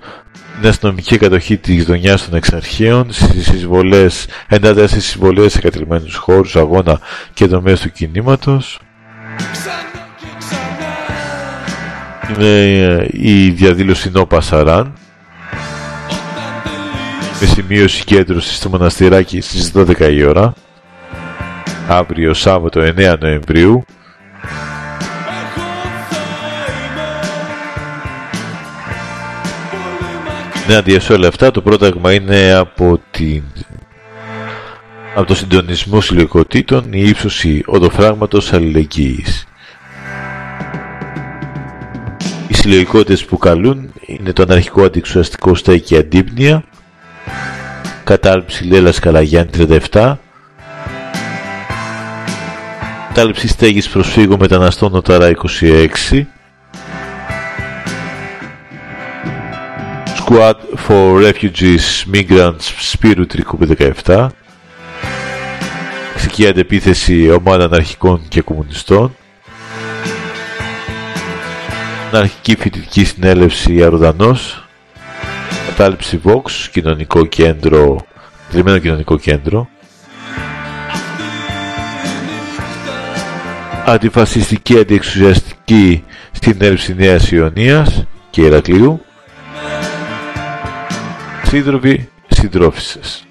την αστυνομική κατοχή της γειτονιάς των εξαρχείων, στις εισβολές, ενάντια στις εισβολές σε κατηλημένου χώρους, αγώνα και τομέα του κινήματος. Είναι ε, η διαδήλωση Νό Πασαράν με σημείωση κέντρωση στο μοναστηράκι στις 12 η ώρα. Αύριο Σάββατο 9 Νοεμβρίου ενάντια σε όλα αυτά το πρόταγμα είναι από, την... από το συντονισμό συλλογικοτήτων η ύψωση οδοφράγματος αλληλεγγύης. Οι συλλογικότητες που καλούν είναι το αναρχικό αντιξουαστικό στέκι αντίπνια, κατάληψη Λέλας Καλαγιάννη 37, κατάληψη στέγης προσφύγων μεταναστών Νοτάρα 26, Squad for Refugees Migrants Σπύρου Τρικού 17 Ξική αντεπίθεση ομάδα αναρχικών και κομμουνιστών. Αναρχική φοιτητική συνέλευση Αρουδανός. Κατάληψη Vox Κοινωνικό κέντρο Δρυμένο κοινωνικό κέντρο. Αντιφασιστική αντιεξουσιαστική στην έλευση Νέας Ιωνίας και Ηρακλείου σύντροφοι συντρόφισσες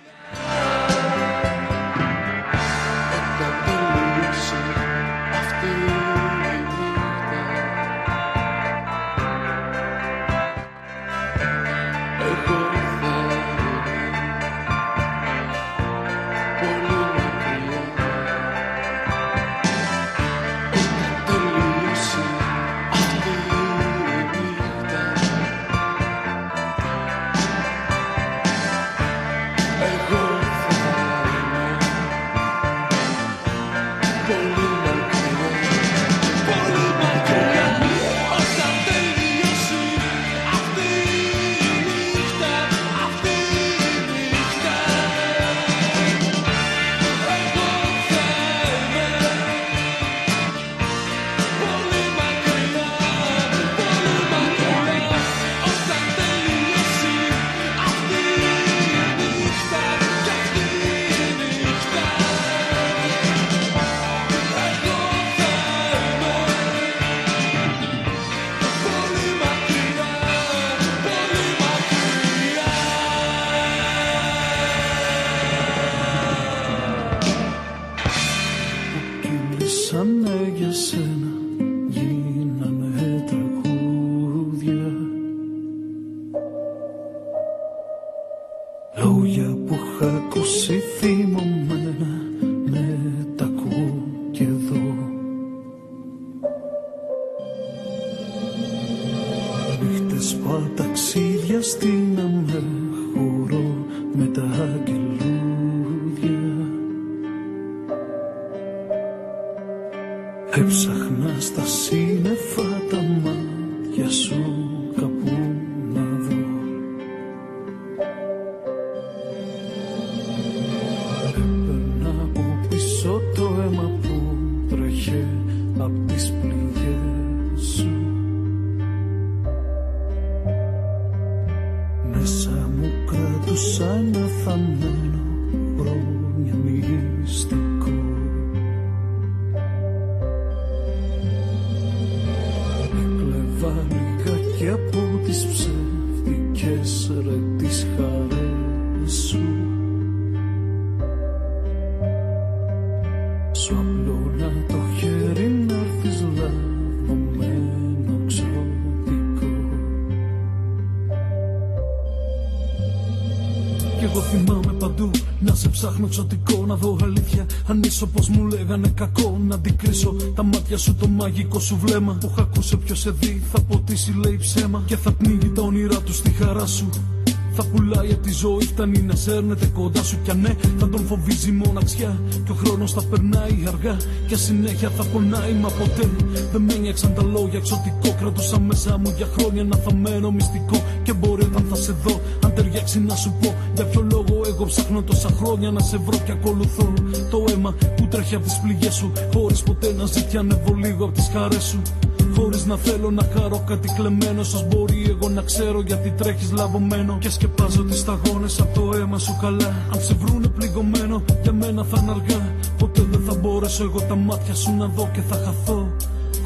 ξέρω γιατί τρέχεις λαβωμένο. Και σκεπάζω τις σταγόνες από το αίμα σου καλά. Αν σε βρούνε πληγωμένο, για μένα θα είναι αργά. Ποτέ δεν θα μπορέσω εγώ τα μάτια σου να δω και θα χαθώ.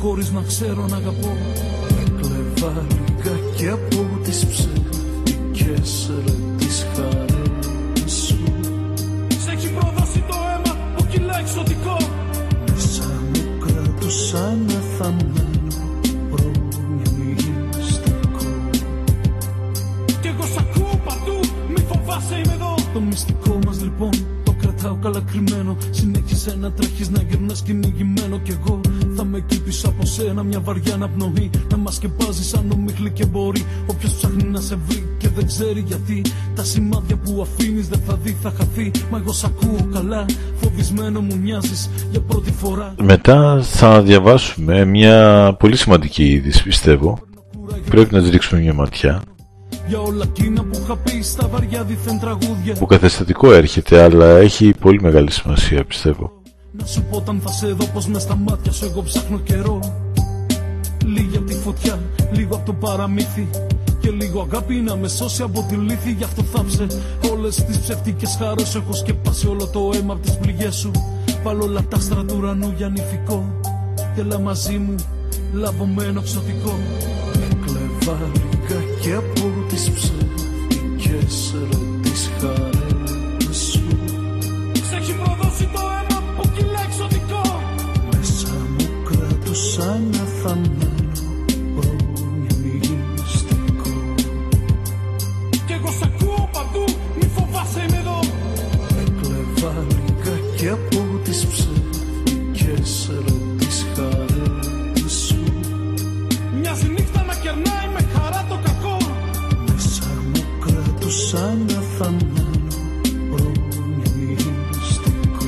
Χωρίς να ξέρω να αγαπώ. Έκλεβα λιγάκι από Το μυστικό μας λοιπόν το κρατάω καλά κρυμμένο. Συνέχισε να τρέχεις, να γυρνάς κυνηγημένο. Κι εγώ θα με εκεί πίσω από σένα μια βαριά αναπνοή. Να μας σκεπάζεις σαν ομίχλη και μπορεί. Όποιος ψάχνει να σε βρει και δεν ξέρει γιατί. Τα σημάδια που αφήνεις δεν θα δει, θα χαθεί. Μα εγώ σ' ακούω καλά, φοβισμένο μου μοιάζει για πρώτη φορά. Μετά θα διαβάσουμε μια πολύ σημαντική είδηση πιστεύω. Πρέπει να τη ρίξουμε μια ματιά. Για όλα εκείνα που είχα πει στα βαριά δίθεν τραγούδια. Που καθεστατικό έρχεται αλλά έχει πολύ μεγάλη σημασία πιστεύω. Να σου πω όταν θα σε δω πως μες στα μάτια σου εγώ ψάχνω καιρό. Λίγη από τη φωτιά, λίγο από το παραμύθι. Και λίγο αγάπη να με σώσει από τη λύθη Γι' αυτό θάψε όλες τις ψευτικές χαρές. Έχω σκεπάσει όλο το αίμα από τις πληγές σου. Βάλω όλα τα άστρα του ουρανού για νηφικό. Έλα μαζί μου λαβωμένο ξωτικό Με κλεβά και από τις ψεύτικες ρωτής χαρές σου. Σ' έχει προδώσει το αίμα που κυλά εξωτικό. Μέσα μου κρατούσα ένα θαμένο πρόνοια μυστικό. Κι εγώ σ' ακούω παντού μη φοβάσαι είμαι εδώ. Με κλεβά και από τις ψεύτικες ρωτής κρατούσα ένα θαμένο πρόνοια μυστικό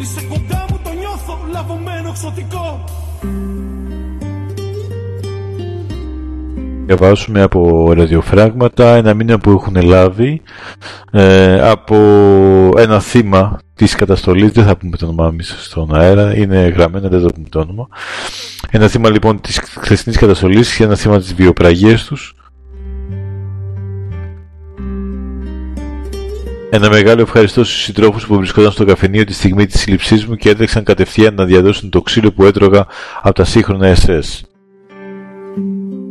Είσαι κοντά μου το νιώθω λαβωμένο ξωτικό διαβάσουμε από ραδιοφράγματα ένα μήνα που έχουν λάβει ε, από ένα θύμα της καταστολής, δεν θα πούμε το όνομά μας στον αέρα, είναι γραμμένο, δεν θα πούμε το όνομα. Ένα θύμα λοιπόν της χθεσινής καταστολής και ένα θύμα της βιοπραγίας τους. Ένα μεγάλο ευχαριστώ στους συντρόφους που βρισκόταν στο καφενείο τη στιγμή της σύλληψής μου και έτρεξαν κατευθείαν να διαδώσουν το ξύλο που έτρωγα από τα σύγχρονα SS.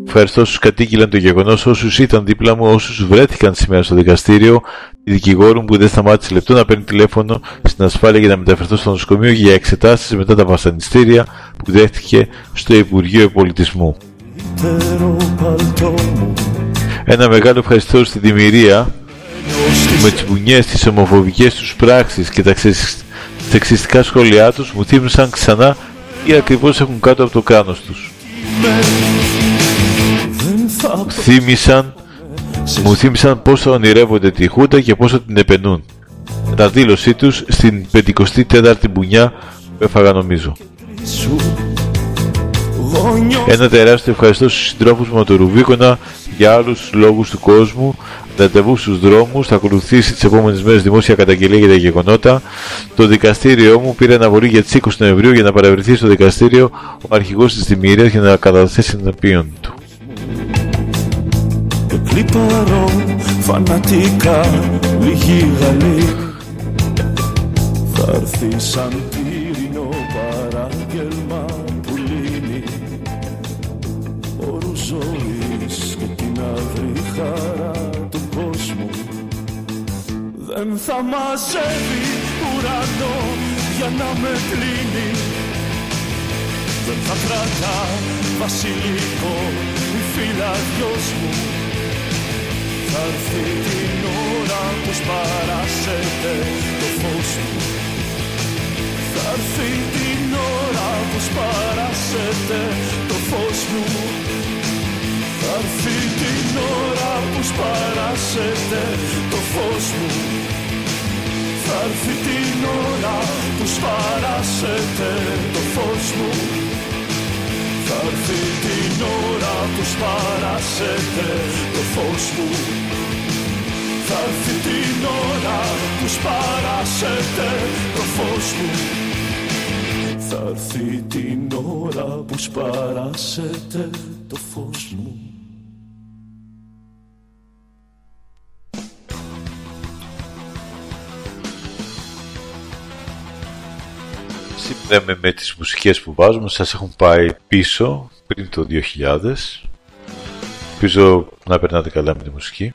Ευχαριστώ όσους κατήγγειλαν το γεγονός, όσους ήταν δίπλα μου, όσους βρέθηκαν σήμερα στο δικαστήριο, τη δικηγόρου μου που δεν σταμάτησε λεπτό να παίρνει τηλέφωνο στην ασφάλεια για να μεταφερθώ στο νοσοκομείο για εξετάσεις μετά τα βασανιστήρια που δέχτηκε στο Υπουργείο Πολιτισμού. Ένα μεγάλο ευχαριστώ στην Τιμηρία με τις μπουνιές, τις ομοφοβικές τους πράξεις και τα σεξιστικά σχόλιά τους μου θύμισαν ξανά τι ακριβώς έχουν κάτω από το κάνος τους θύμισαν, μου θύμισαν πόσο ονειρεύονται τη Χούντα και πόσο την επενούν. Τα δήλωσή τους στην 54η μπουνιά που έφαγα νομίζω. Ένα τεράστιο ευχαριστώ στους συντρόφους μου το Ρουβίκονα για άλλους τους λόγους του κόσμου ραντεβού στους δρόμους, θα ακολουθήσει τις επόμενες μέρες δημόσια καταγγελία για τα γεγονότα. Το δικαστήριό μου πήρε αναβολή για τις 20 Νοεμβρίου για να παραβρεθεί στο δικαστήριο ο αρχηγός της Δημήρειας για να καταθέσει ενώπιον του. Κλιπαρώ φανατικά λίγοι Γαλλοί Θα έρθει σαν θα μαζεύει ουρανό για να με κλείνει. Δεν θα κρατά βασιλικό η φυλαδιος μου. Θα έρθει την ώρα που σπαράσετε το φως μου Θα έρθει την ώρα που σπαράσετε το φως μου. Θα έρθει την ώρα που σπαράσετε το φως μου Θα έρθει την ώρα που σπαράσετε το φως μου. Θα έρθει την ώρα που σπαράσετε το φως μου. Θα έρθει την ώρα που σπαράσετε το φως μου. Θα έρθει την ώρα που σπαράσετε το φως μου Σήμερα με τις μουσικές που βάζουμε. Σας έχουν πάει πίσω πριν το 2000 Ελπίζω να περνάτε καλά με τη μουσική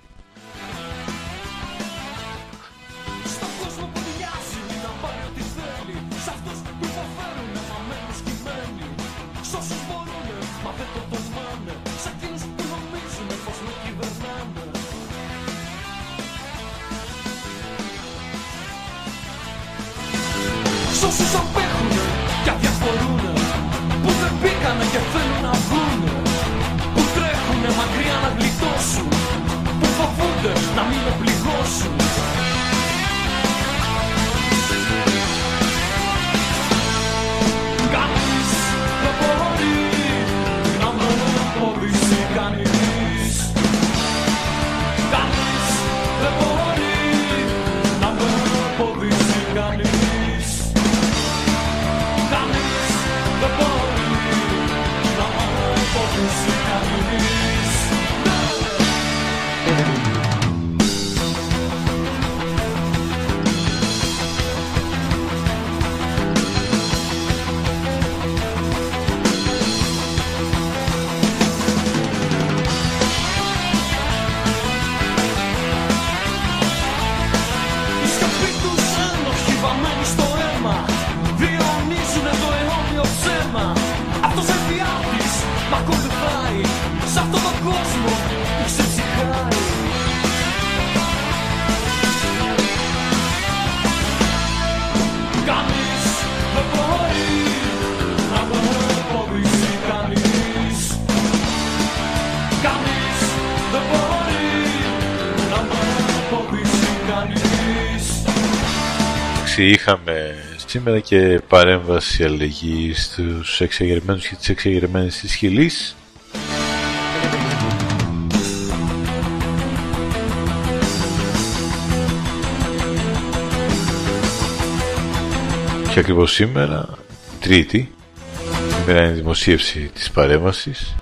σήμερα και παρέμβαση αλληλεγγύη στους εξεγερμένους και τις εξεγερμένες της Χιλής. Και ακριβώς σήμερα, Τρίτη, σήμερα είναι η δημοσίευση της παρέμβασης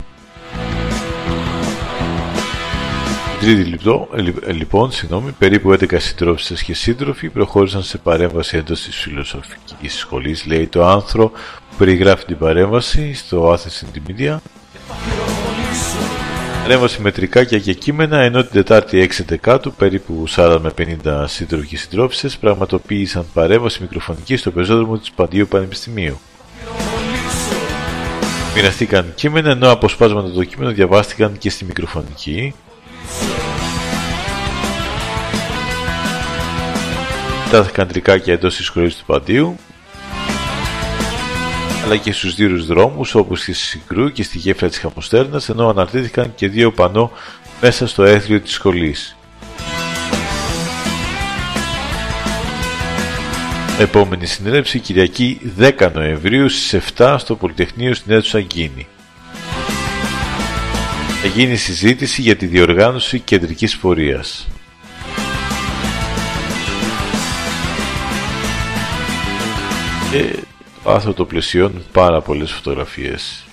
Τρίτη λεπτό, ε, λοιπόν, συγγνώμη, περίπου 11 συντρόφισσες και σύντροφοι προχώρησαν σε παρέμβαση εντός της φιλοσοφικής σχολής, λέει το άνθρω που περιγράφει την παρέμβαση στο Athens in the Media. Παρέμβαση μετρικάκια και κείμενα, ενώ την Τετάρτη 6 Δεκάτου περίπου 40 με 50 σύντροφοι και συντρόφισσες πραγματοποίησαν παρέμβαση μικροφωνική στο πεζόδρομο της Παντίου Πανεπιστημίου. Μοιραστήκαν κείμενα, ενώ αποσπάσματα το κείμενο διαβάστηκαν και στη μικροφωνική. Τάθηκαν τρικάκια εντός της σχολής του Παντίου αλλά και στους δύο δρόμους όπως και στη Συγκρού και στη γέφυρα της Χαμοστέρνας ενώ αναρτήθηκαν και δύο πανό μέσα στο έθριο της σχολής. Επόμενη συνέλευση Κυριακή 10 Νοεμβρίου στις 7 στο Πολυτεχνείο στην αίθουσα Γκίνη. Θα γίνει συζήτηση για τη διοργάνωση κεντρικής πορείας. Και το άθρο το πλαισιών πάρα πολλές φωτογραφίες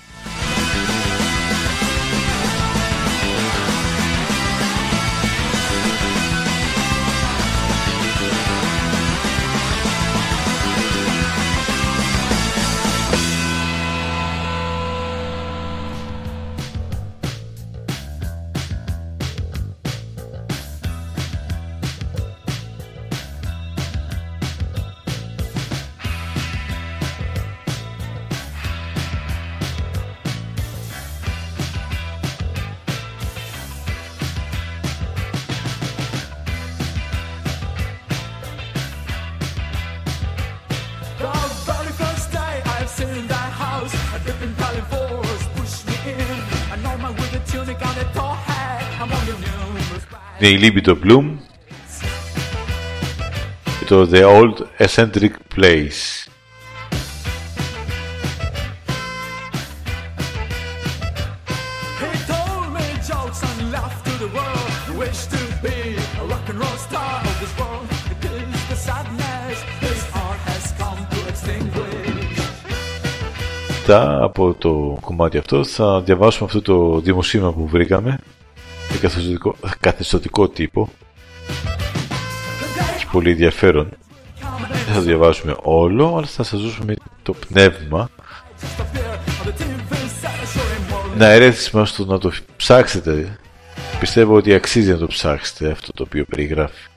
η Libido Bloom. Και το The Old Eccentric Place. από το κομμάτι αυτό θα διαβάσουμε αυτό το δημοσίευμα που βρήκαμε καθεστωτικό, καθεστωτικό τύπο. Έχει πολύ ενδιαφέρον. Δεν θα διαβάσουμε όλο αλλά θα σας δώσουμε το πνεύμα. Ένα ερέθισμα στο να το ψάξετε. Πιστεύω ότι αξίζει να το ψάξετε αυτό το οποίο περιγράφει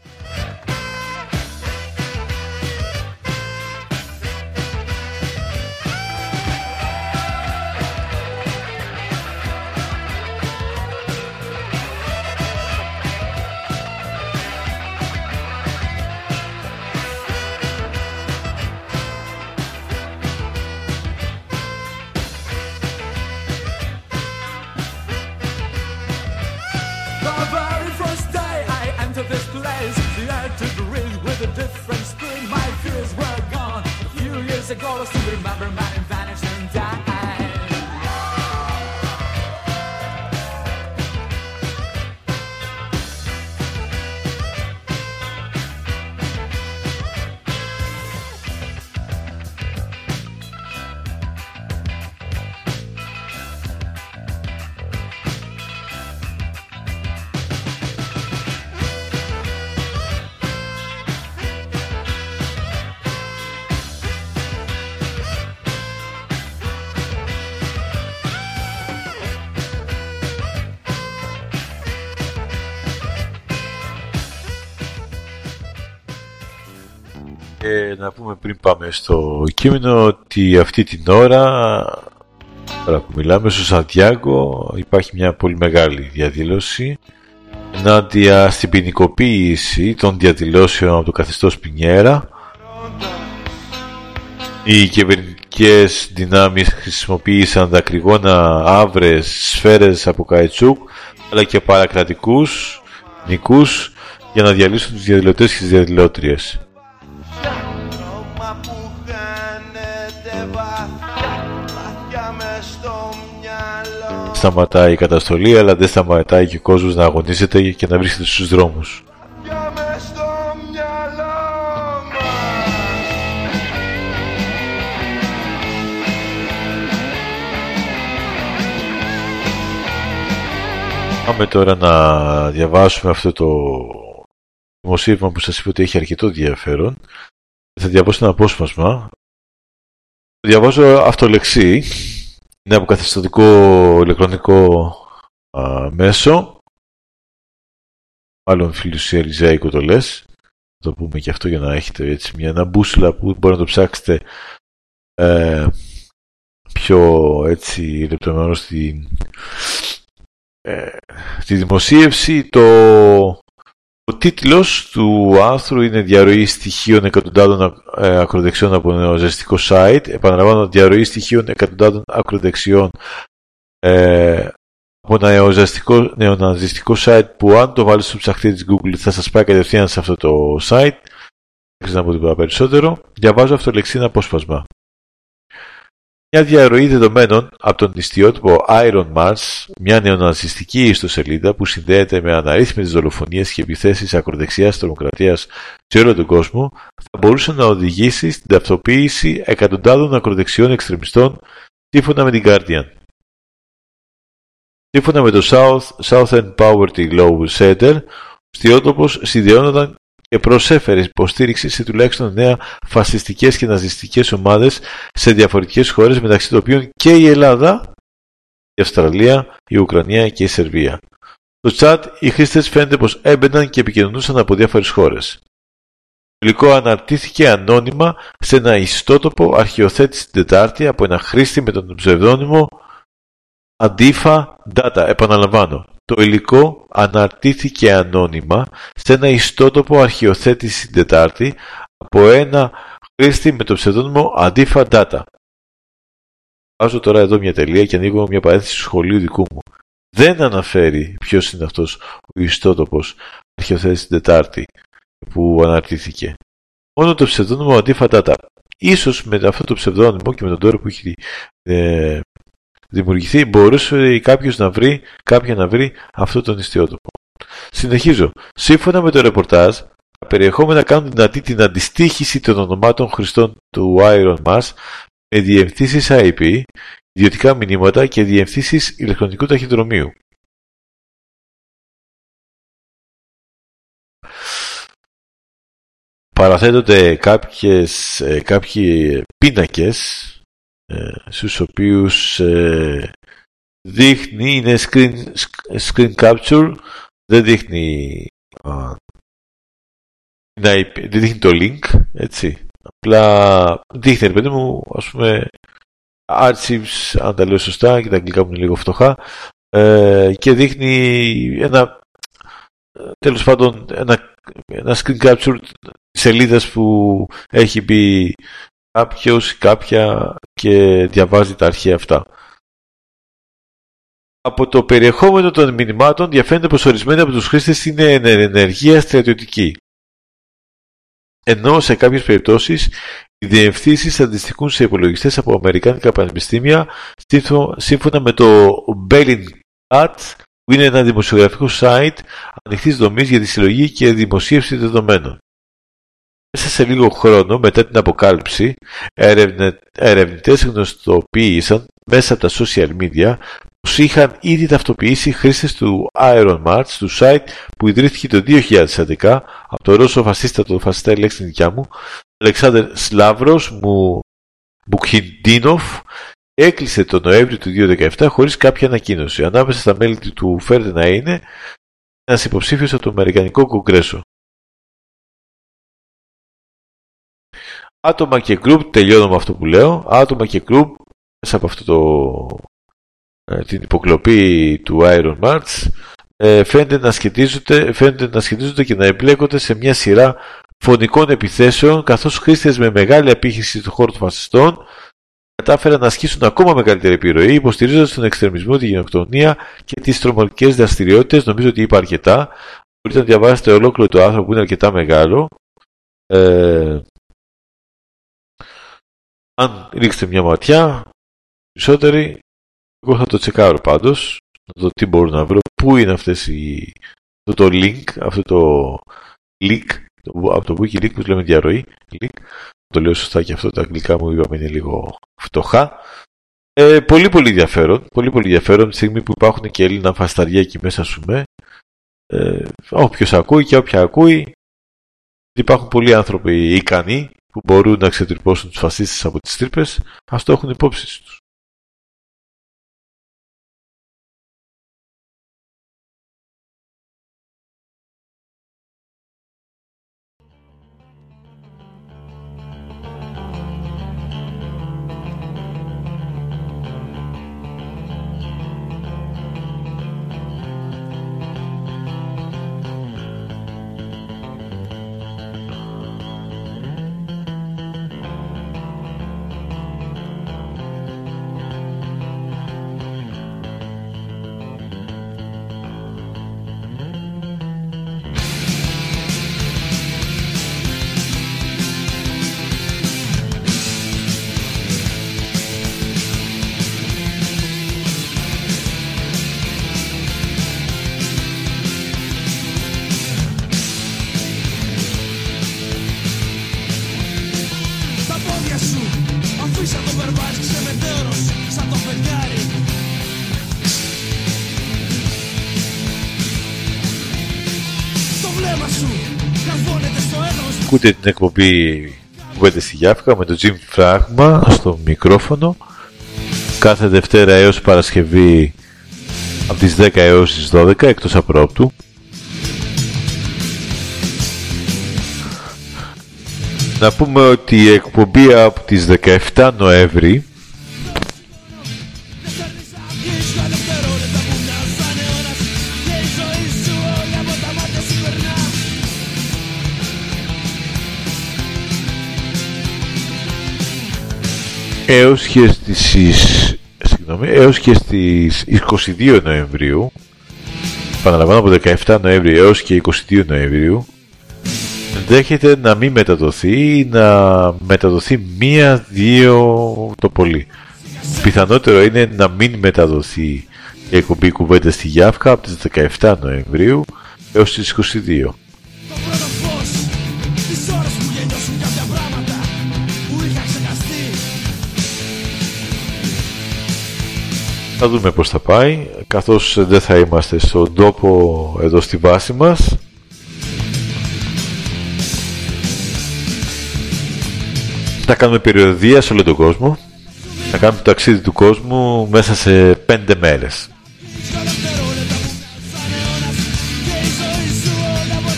πάμε στο κείμενο ότι αυτή την ώρα, τώρα που μιλάμε στο Σαντιάγκο, υπάρχει μια πολύ μεγάλη διαδήλωση ενάντια στην ποινικοποίηση των διαδηλώσεων από το καθεστώς Πινιέρα. Οι κυβερνητικές δυνάμεις χρησιμοποίησαν δακρυγόνα άβρες, σφαίρες από καϊτσούκ αλλά και παρακρατικούς νικούς για να διαλύσουν τους διαδηλωτές και τις διαδηλώτριες. Σταματάει η καταστολή αλλά δεν σταματάει και ο κόσμος να αγωνίζεται και να βρίσκεται στους δρόμους. Πάμε τώρα να διαβάσουμε αυτό το δημοσίευμα που σας είπα ότι έχει αρκετό ενδιαφέρον. Θα διαβάσω ένα απόσπασμα. Διαβάζω αυτολεξή. Είναι από καθεστωτικό ηλεκτρονικό α, μέσο. Μάλλον φιλουσιαριζέικο το λες. Θα το πούμε και αυτό για να έχετε έτσι μια ένα μπούσουλα που μπορεί να το ψάξετε ε, πιο έτσι λεπτομερό στην ε, στη δημοσίευση το, ο τίτλος του άρθρου είναι «Διαρροή στοιχείων εκατοντάδων ε, ακροδεξιών από νεοζεστικό site». Επαναλαμβάνω, διαρροή στοιχείων εκατοντάδων ακροδεξιών ε, από ένα νεοζεστικό, νεοναζιστικό site που αν το βάλεις στο ψαχτή της Google θα σας πάει κατευθείαν σε αυτό το site. Δεν ξέρω να πω τίποτα περισσότερο. Διαβάζω αυτό το λεξί απόσπασμα. Μια διαρροή δεδομένων από τον νηστιότυπο Iron Mars, μια νεοναζιστική ιστοσελίδα που συνδέεται με αναρρύθμιτες δολοφονίες και επιθέσεις ακροδεξιάς τρομοκρατίας σε όλο τον κόσμο, θα μπορούσε να οδηγήσει στην ταυτοποίηση εκατοντάδων ακροδεξιών εξτρεμιστών σύμφωνα με την Guardian. Σύμφωνα με το South, Southern Poverty Law Center, ο νηστιότοπος συνδεόνονταν και προσέφερε υποστήριξη σε τουλάχιστον νέα φασιστικές και ναζιστικές ομάδες σε διαφορετικές χώρες μεταξύ των οποίων και η Ελλάδα, η Αυστραλία, η Ουκρανία και η Σερβία. Στο chat οι χρήστες φαίνεται πως έμπαιναν και επικοινωνούσαν από διάφορες χώρες. Το υλικό αναρτήθηκε ανώνυμα σε ένα ιστότοπο αρχιοθέτηση την Τετάρτη από ένα χρήστη με τον ψευδόνυμο Αντίφα Data. Επαναλαμβάνω, το υλικό αναρτήθηκε ανώνυμα σε ένα ιστότοπο αρχιοθέτηση την Τετάρτη από ένα χρήστη με το ψευδόνυμο Αντίφα Data. Βάζω τώρα εδώ μια τελεία και ανοίγω μια παρένθεση του σχολείου δικού μου. Δεν αναφέρει ποιος είναι αυτός ο ιστότοπος αρχιοθέτηση την Τετάρτη που αναρτήθηκε. Μόνο το ψευδόνυμο Αντίφα Data. Ίσως με αυτό το ψευδόνυμο και με τον τόρο που έχει ε, δημιουργηθεί, μπορούσε κάποιος να βρει, κάποια να βρει αυτό το νηστιότοπο. Συνεχίζω. Σύμφωνα με το ρεπορτάζ, τα περιεχόμενα κάνουν δυνατή την αντιστοίχηση των ονομάτων χρηστών του Iron Mass με διευθύνσεις IP, ιδιωτικά μηνύματα και διευθύνσεις ηλεκτρονικού ταχυδρομείου. Παραθέτονται κάποιες, ε, κάποιοι πίνακες ε, στους οποίους ε, δείχνει, είναι screen, screen capture, δεν δείχνει, δεν δείχνει το link, έτσι. Απλά δείχνει, ρε παιδί μου, ας πούμε, archives, αν τα λέω σωστά, και τα αγγλικά μου είναι λίγο φτωχά, ε, και δείχνει ένα, τέλος πάντων, ένα, ένα screen capture σελίδας που έχει μπει κάποιος ή κάποια και διαβάζει τα αρχεία αυτά. Από το περιεχόμενο των μηνυμάτων διαφαίνεται πως ορισμένοι από τους χρήστες είναι ενεργεία στρατιωτική. Ενώ σε κάποιες περιπτώσεις οι διευθύνσεις αντιστοιχούν σε υπολογιστές από αμερικάνικα πανεπιστήμια σύμφωνα με το Bellingcat που είναι ένα δημοσιογραφικό site ανοιχτής δομής για τη συλλογή και δημοσίευση δεδομένων. Μέσα σε λίγο χρόνο μετά την αποκάλυψη, ερευνητές γνωστοποίησαν μέσα από τα social media πως είχαν ήδη ταυτοποιήσει χρήστες του Iron Mart του site που ιδρύθηκε το 2011 από το Ρώσο φασίστα, το φασιστά λέξη δικιά μου, Αλεξάνδρ Σλάβρος μου Μπουκχιντίνοφ έκλεισε τον Νοέμβριο του 2017 χωρίς κάποια ανακοίνωση. Ανάμεσα στα μέλη του φέρεται να είναι ένας υποψήφιος από το Αμερικανικό Κογκρέσο. Άτομα και group, τελειώνω με αυτό που λέω, άτομα και group μέσα από αυτό το, ε, την υποκλοπή του Iron March ε, φαίνεται, να σχετίζονται, φαίνεται να σχετίζονται και να εμπλέκονται σε μια σειρά φωνικών επιθέσεων καθώς χρήστες με μεγάλη απήχηση του χώρου των φασιστών κατάφεραν να ασκήσουν ακόμα μεγαλύτερη επιρροή υποστηρίζοντας τον εξτρεμισμό, τη γενοκτονία και τις τρομοκρατικές δραστηριότητες, νομίζω ότι είπα αρκετά, μπορείτε να διαβάσετε ολόκληρο το άνθρωπο που είναι αρκετά μεγάλο. Ε, αν ρίξετε μια ματιά, περισσότεροι, εγώ θα το τσεκάρω πάντως, να δω τι μπορώ να βρω, πού είναι αυτές οι, αυτό το link, αυτό το link, από το Wikileaks που λέμε διαρροή, link, το λέω σωστά και αυτό, τα αγγλικά μου είπαμε είναι λίγο φτωχά. Ε, πολύ πολύ ενδιαφέρον, πολύ πολύ ενδιαφέρον τη στιγμή που υπάρχουν και Έλληνα φασταριά εκεί μέσα σου με. Ε, όποιος ακούει και όποια ακούει, υπάρχουν πολλοί άνθρωποι ικανοί που μπορούν να ξετρυπώσουν τους φασίστες από τις τρύπες, ας το έχουν υπόψη τους. Ακούτε την εκπομπή κουβέντες στη Γιάφκα με το Jim Fragma στο μικρόφωνο. Κάθε Δευτέρα έως Παρασκευή από τις 10 έως τις 12 εκτός απρόπτου. Να πούμε ότι η εκπομπή από τις 17 Νοέμβρη έως και στις, συγγνώμη, έως και στις 22 Νοεμβρίου επαναλαμβάνω από 17 Νοέμβρη έως και 22 Νοεμβρίου ενδέχεται να μην μεταδοθεί ή να μεταδοθεί μία-δύο το πολύ. Πιθανότερο είναι να μην μεταδοθεί η εκπομπή κουβέντα στη Γιάφκα από τις 17 Νοεμβρίου έως τις 22. Θα δούμε πώς θα πάει, καθώς δεν θα είμαστε στον τόπο εδώ στη βάση μας. Θα κάνουμε περιοδία σε όλο τον κόσμο. Θα κάνουμε το ταξίδι του κόσμου μέσα σε πέντε μέρες.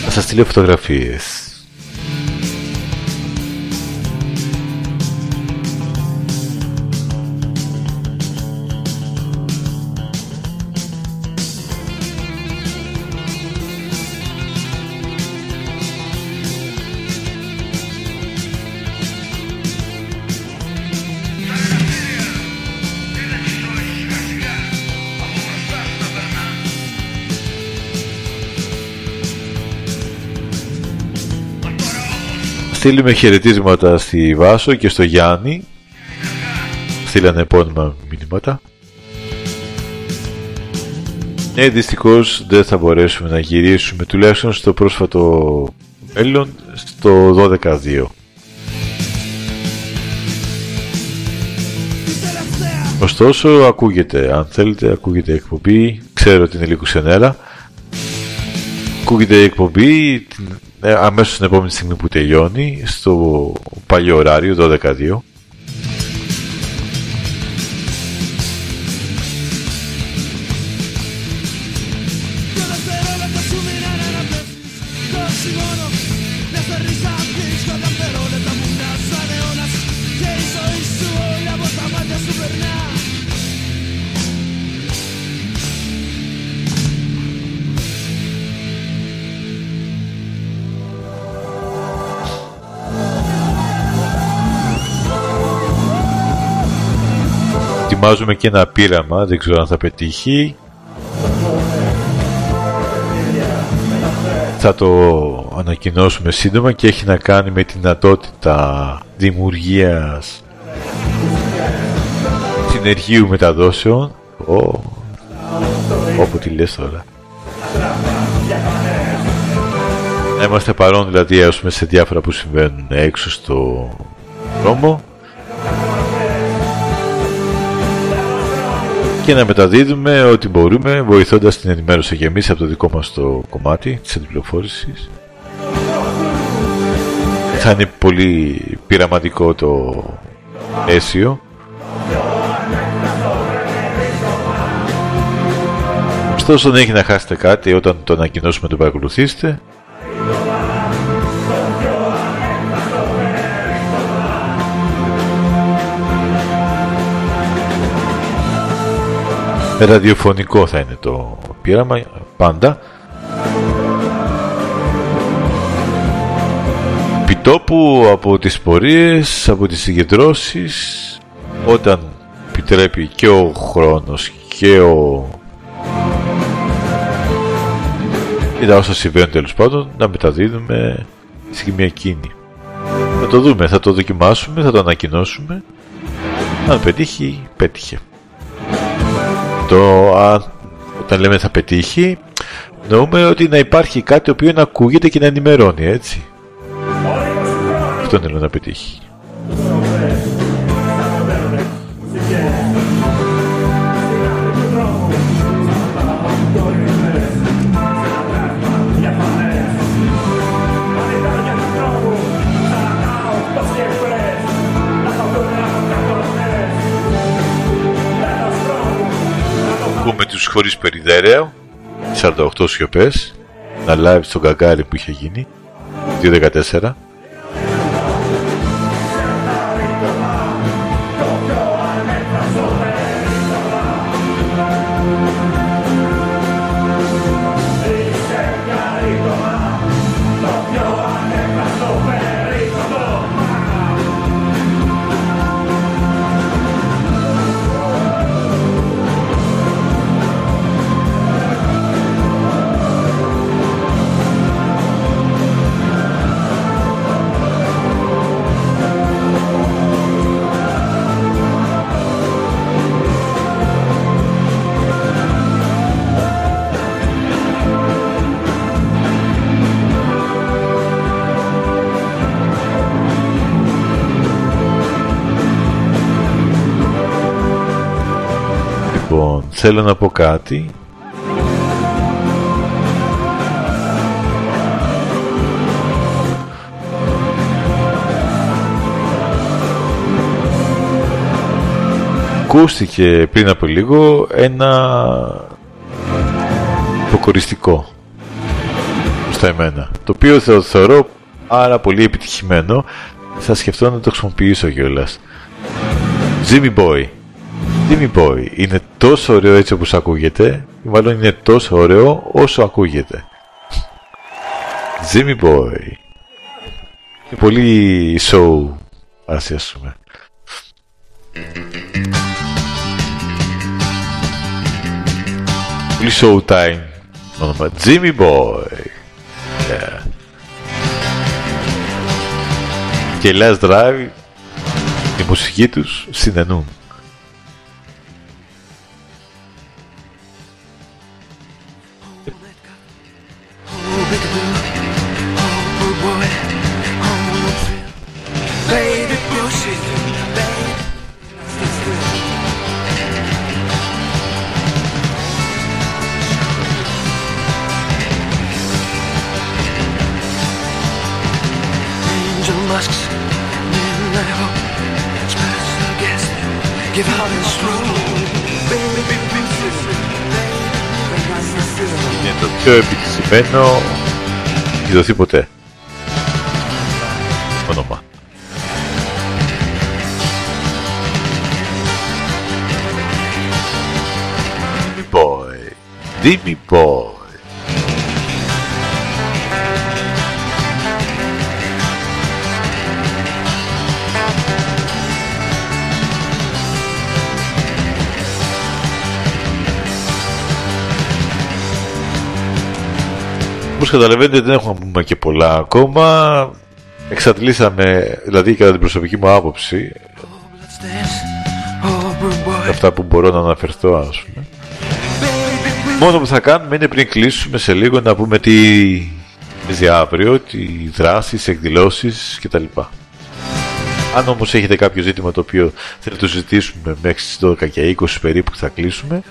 Θα σας στείλω φωτογραφίες. Στείλουμε χαιρετίσματα στη Βάσο και στο Γιάννη. Στείλανε επώνυμα μηνύματα. Ναι, δυστυχώς δεν θα μπορέσουμε να γυρίσουμε τουλάχιστον στο πρόσφατο μέλλον στο 12-2. Ωστόσο, ακούγεται, αν θέλετε, ακούγεται εκπομπή. Ξέρω ότι είναι λίγο ξενέρα. Ακούγεται η εκπομπή ε, αμέσως την επόμενη στιγμή που τελειώνει στο παλιό ωράριο 12-2 ετοιμάζουμε και ένα πείραμα, δεν ξέρω αν θα πετύχει. θα το ανακοινώσουμε σύντομα και έχει να κάνει με την δυνατότητα δημιουργίας συνεργείου μεταδόσεων. Ο, όπου τη λες τώρα. Να είμαστε παρόν δηλαδή έχουμε σε διάφορα που συμβαίνουν έξω στο δρόμο και να μεταδίδουμε ό,τι μπορούμε βοηθώντας την ενημέρωση και εμείς από το δικό μας το κομμάτι της αντιπληροφόρησης. Θα είναι πολύ πειραματικό το αίσιο. Ωστόσο δεν έχει να χάσετε κάτι όταν το ανακοινώσουμε το παρακολουθήσετε ραδιοφωνικό θα είναι το πείραμα πάντα. Πιτόπου από τις πορείες, από τις συγκεντρώσεις όταν επιτρέπει και ο χρόνος και ο ή όσα συμβαίνουν τέλος πάντων να μεταδίδουμε στη στιγμή εκείνη θα το δούμε, θα το δοκιμάσουμε, θα το ανακοινώσουμε. Αν πετύχει, πέτυχε το όταν λέμε θα πετύχει νοούμε ότι να υπάρχει κάτι το οποίο να ακούγεται και να ενημερώνει έτσι. Αυτό θέλω να πετύχει με τους χωρίς περιδέρεο. 48 σιωπές. Ένα live στο Γκαγκάρι που είχε γίνει. 2.14 θέλω να πω κάτι. Ακούστηκε πριν από λίγο ένα υποκοριστικό στα εμένα το οποίο θα θεωρώ πάρα πολύ επιτυχημένο. Θα σκεφτώ να το χρησιμοποιήσω κιόλας. Jimmy Boy Jimmy Boy είναι τόσο ωραίο έτσι όπως ακούγεται ή μάλλον είναι τόσο ωραίο όσο ακούγεται. Jimmy Boy. Είναι πολύ show ας πούμε πολύ show time όνομα Jimmy Boy. Yeah. και Last Drive η μουσική τους συνενούν πιο επιτυχημένο έχει δοθεί ποτέ. Όνομα. Dimmy Boy. Dimmy Boy. Όπως καταλαβαίνετε δεν έχουμε πούμε και πολλά ακόμα. Εξαντλήσαμε, δηλαδή κατά την προσωπική μου άποψη, αυτά που μπορώ να αναφερθώ ας πούμε. Μόνο που θα κάνουμε είναι πριν κλείσουμε σε λίγο να πούμε τι για αύριο, τι δράσεις, εκδηλώσεις κτλ. Αν όμως έχετε κάποιο ζήτημα το οποίο θέλετε να το συζητήσουμε μέχρι τις 12 και 20 περίπου που θα κλείσουμε,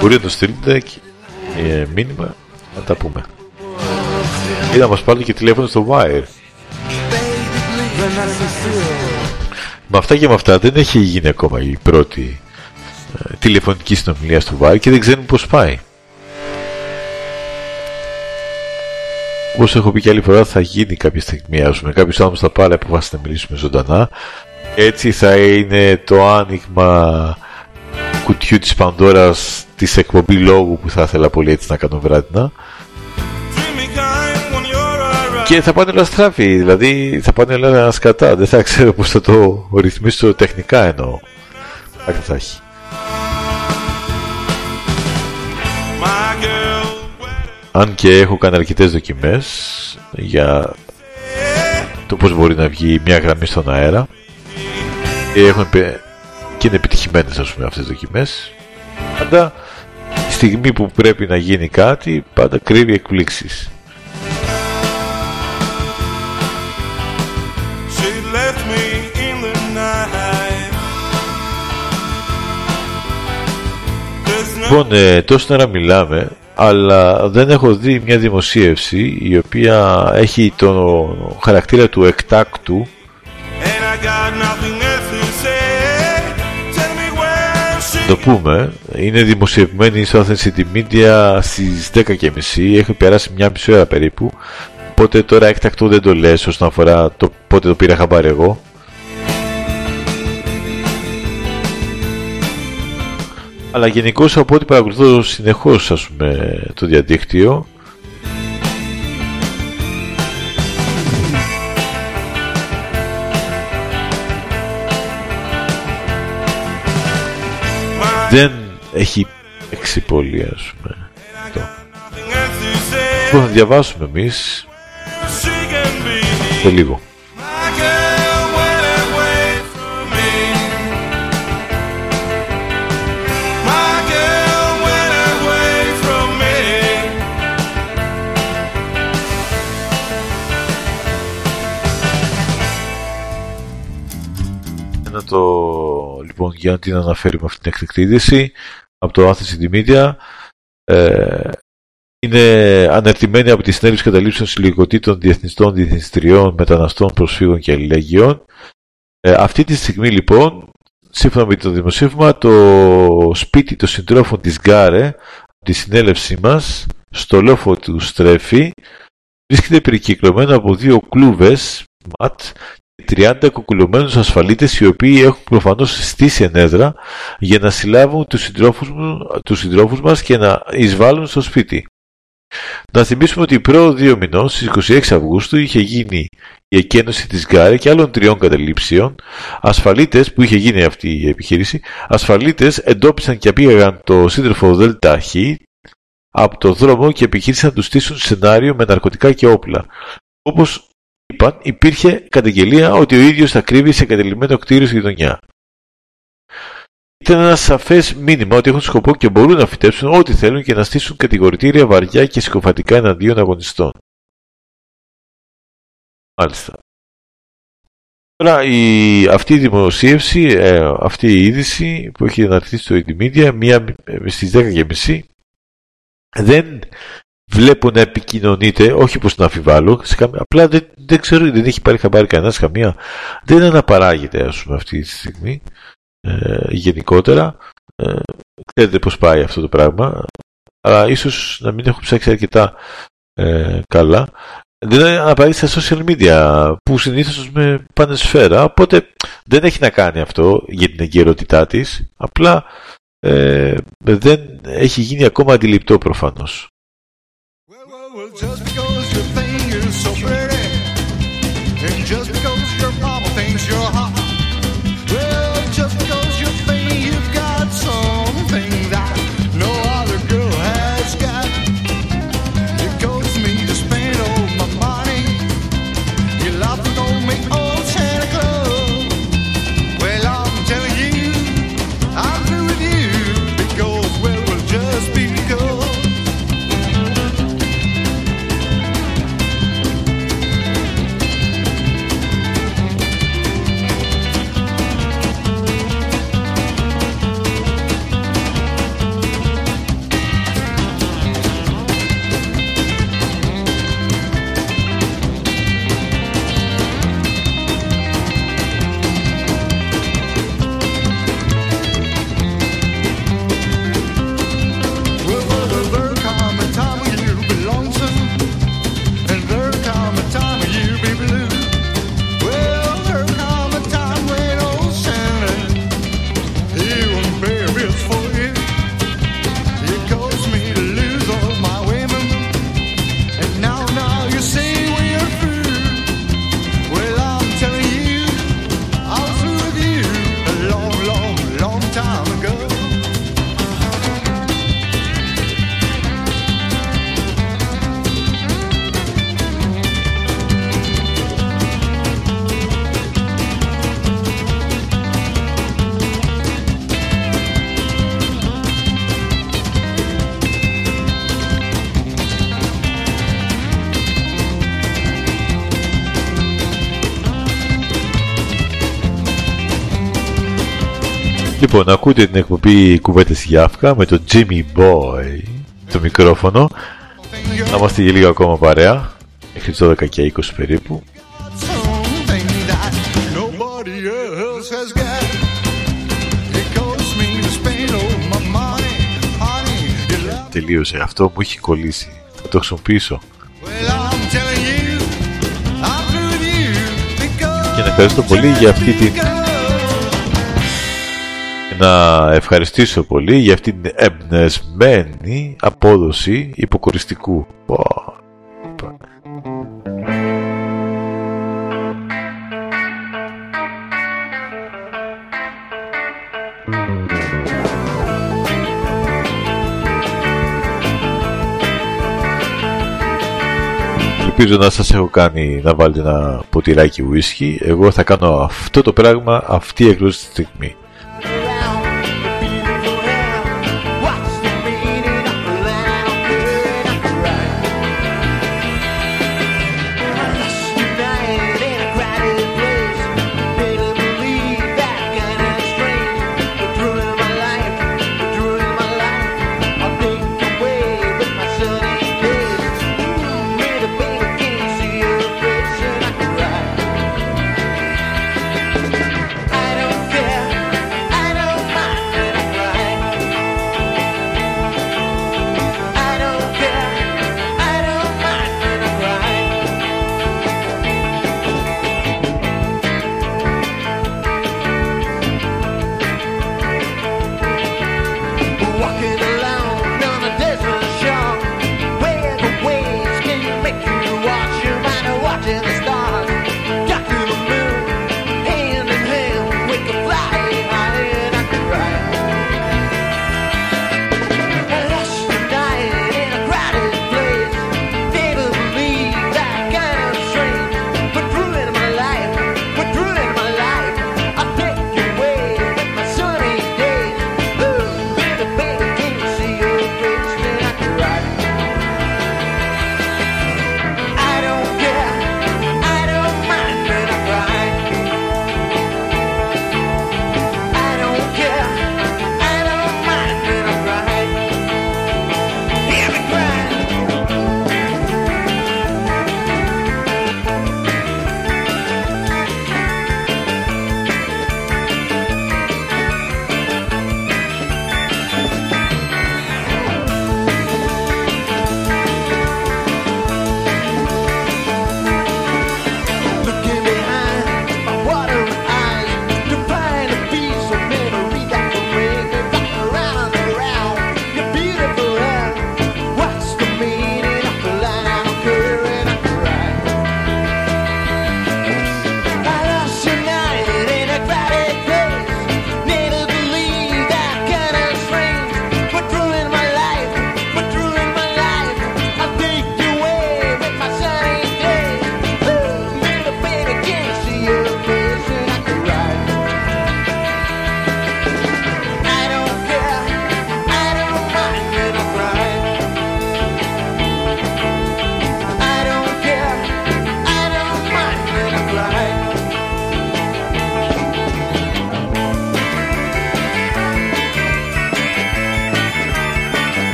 μπορείτε να το στείλετε ε, μήνυμα να τα πούμε. Ή να μας πάρετε και τηλέφωνο στο Wire. Με αυτά και με αυτά δεν έχει γίνει ακόμα η πρώτη ε, τηλεφωνική συνομιλία στο Wire και δεν ξέρουμε πώς πάει. Όπως έχω πει και άλλη φορά, θα γίνει κάποια στιγμή. Α πούμε, κάποιος άνθρωπο θα πάρει αποφάση να μιλήσουμε ζωντανά. Έτσι θα είναι το άνοιγμα κουτιού της Πανδώρας της εκπομπή λόγου που θα ήθελα πολύ έτσι να κάνω βράδινα και θα πάνε όλα στράφη δηλαδή θα πάνε όλα σκατά. Δεν θα ξέρω πως θα το ρυθμίσω τεχνικά εννοώ. Θα έχει. Αν και έχω κάνει αρκετές δοκιμές για το πως μπορεί να βγει μια γραμμή στον αέρα και, έχουν, και είναι επιτυχημένες ας πούμε αυτές τις δοκιμές. Πάντα τη στιγμή που πρέπει να γίνει κάτι πάντα κρύβει εκπλήξεις Λοιπόν, ε, τόσο ώρα μιλάμε αλλά δεν έχω δει μια δημοσίευση η οποία έχει το χαρακτήρα του εκτάκτου. Το πούμε. Είναι δημοσιευμένη στο Athens City Media στις 10.30 έχει περάσει μια μισή ώρα περίπου. Οπότε τώρα έκτακτο δεν το λες όσον αφορά το πότε το πήρα χαμπάρι εγώ Αλλά γενικώ από ό,τι παρακολουθώ συνεχώς το διαδίκτυο δεν έχει παίξει πολύ ας πούμε αυτό. Λοιπόν, θα διαβάσουμε εμείς σε λίγο. Το λοιπόν για να την αναφέρουμε αυτή την εκτεκτή είδηση από το Athens Media ε, είναι αναρτημένη από τη συνέλευση καταλήψεων συλλογικοτήτων διεθνιστών, διεθνιστριών, μεταναστών, προσφύγων και αλληλεγγύων. Ε, αυτή τη στιγμή λοιπόν, σύμφωνα με το δημοσίευμα, το σπίτι των συντρόφων της Γκάρε, τη συνέλευσή μας, στο λόφο του Στρέφη, βρίσκεται περικυκλωμένο από δύο κλούβες ματ 30 κουκουλωμένους ασφαλίτες οι οποίοι έχουν προφανώς στήσει ενέδρα για να συλλάβουν τους συντρόφους, τους συντρόφους μας και να εισβάλλουν στο σπίτι. Να θυμίσουμε ότι προ δύο μηνών, στις 26 Αυγούστου, είχε γίνει η εκένωση της Γκάρε και άλλων τριών καταλήψεων. Ασφαλίτες, που είχε γίνει αυτή η επιχείρηση, ασφαλίτες εντόπισαν και πήγαν το σύντροφο ΔΕΛΤΑ από το δρόμο και επιχείρησαν να τους στήσουν σενάριο με ναρκωτικά και όπλα. Όπως είπαν, υπήρχε καταγγελία ότι ο ίδιος θα κρύβει σε εγκατελειμμένο κτίριο στη γειτονιά. Ήταν ένα σαφές μήνυμα ότι έχουν σκοπό και μπορούν να φυτέψουν ό,τι θέλουν και να στήσουν κατηγορητήρια βαριά και συκοφατικά εναντίον αγωνιστών. Μάλιστα. Τώρα η, αυτή η δημοσίευση, ε, αυτή η είδηση που έχει αναρτηθεί στο Wikimedia μία στις 10.30 δεν βλέπω να επικοινωνείτε, όχι πως να αμφιβάλλω, απλά δεν, δεν ξέρω, δεν έχει πάρει χαμπάρι κανένας καμία, δεν αναπαράγεται ας πούμε αυτή τη στιγμή, ε, γενικότερα, ε, ξέρετε πως πάει αυτό το πράγμα, αλλά ίσως να μην έχω ψάξει αρκετά ε, καλά. Δεν αναπαράγεται στα social media που συνήθως με πάνε σφαίρα, οπότε δεν έχει να κάνει αυτό για την εγκαιρότητά της, απλά ε, δεν έχει γίνει ακόμα αντιληπτό προφανώς. Λοιπόν, ακούτε την εκπομπή Κουβέντες Γιάφκα με τον Jimmy Boy το μικρόφωνο. Να είμαστε για λίγο ακόμα παρέα, μέχρι τις 12 και 20 περίπου. Τελείωσε, αυτό μου έχει κολλήσει. Θα το χρησιμοποιήσω. Και να ευχαριστώ πολύ για αυτή την να ευχαριστήσω πολύ για αυτή την εμπνεσμένη απόδοση υποκοριστικού. Ελπίζω να σας έχω κάνει να βάλετε ένα ποτηράκι ουίσκι. Εγώ θα κάνω αυτό το πράγμα αυτή η τη στιγμή.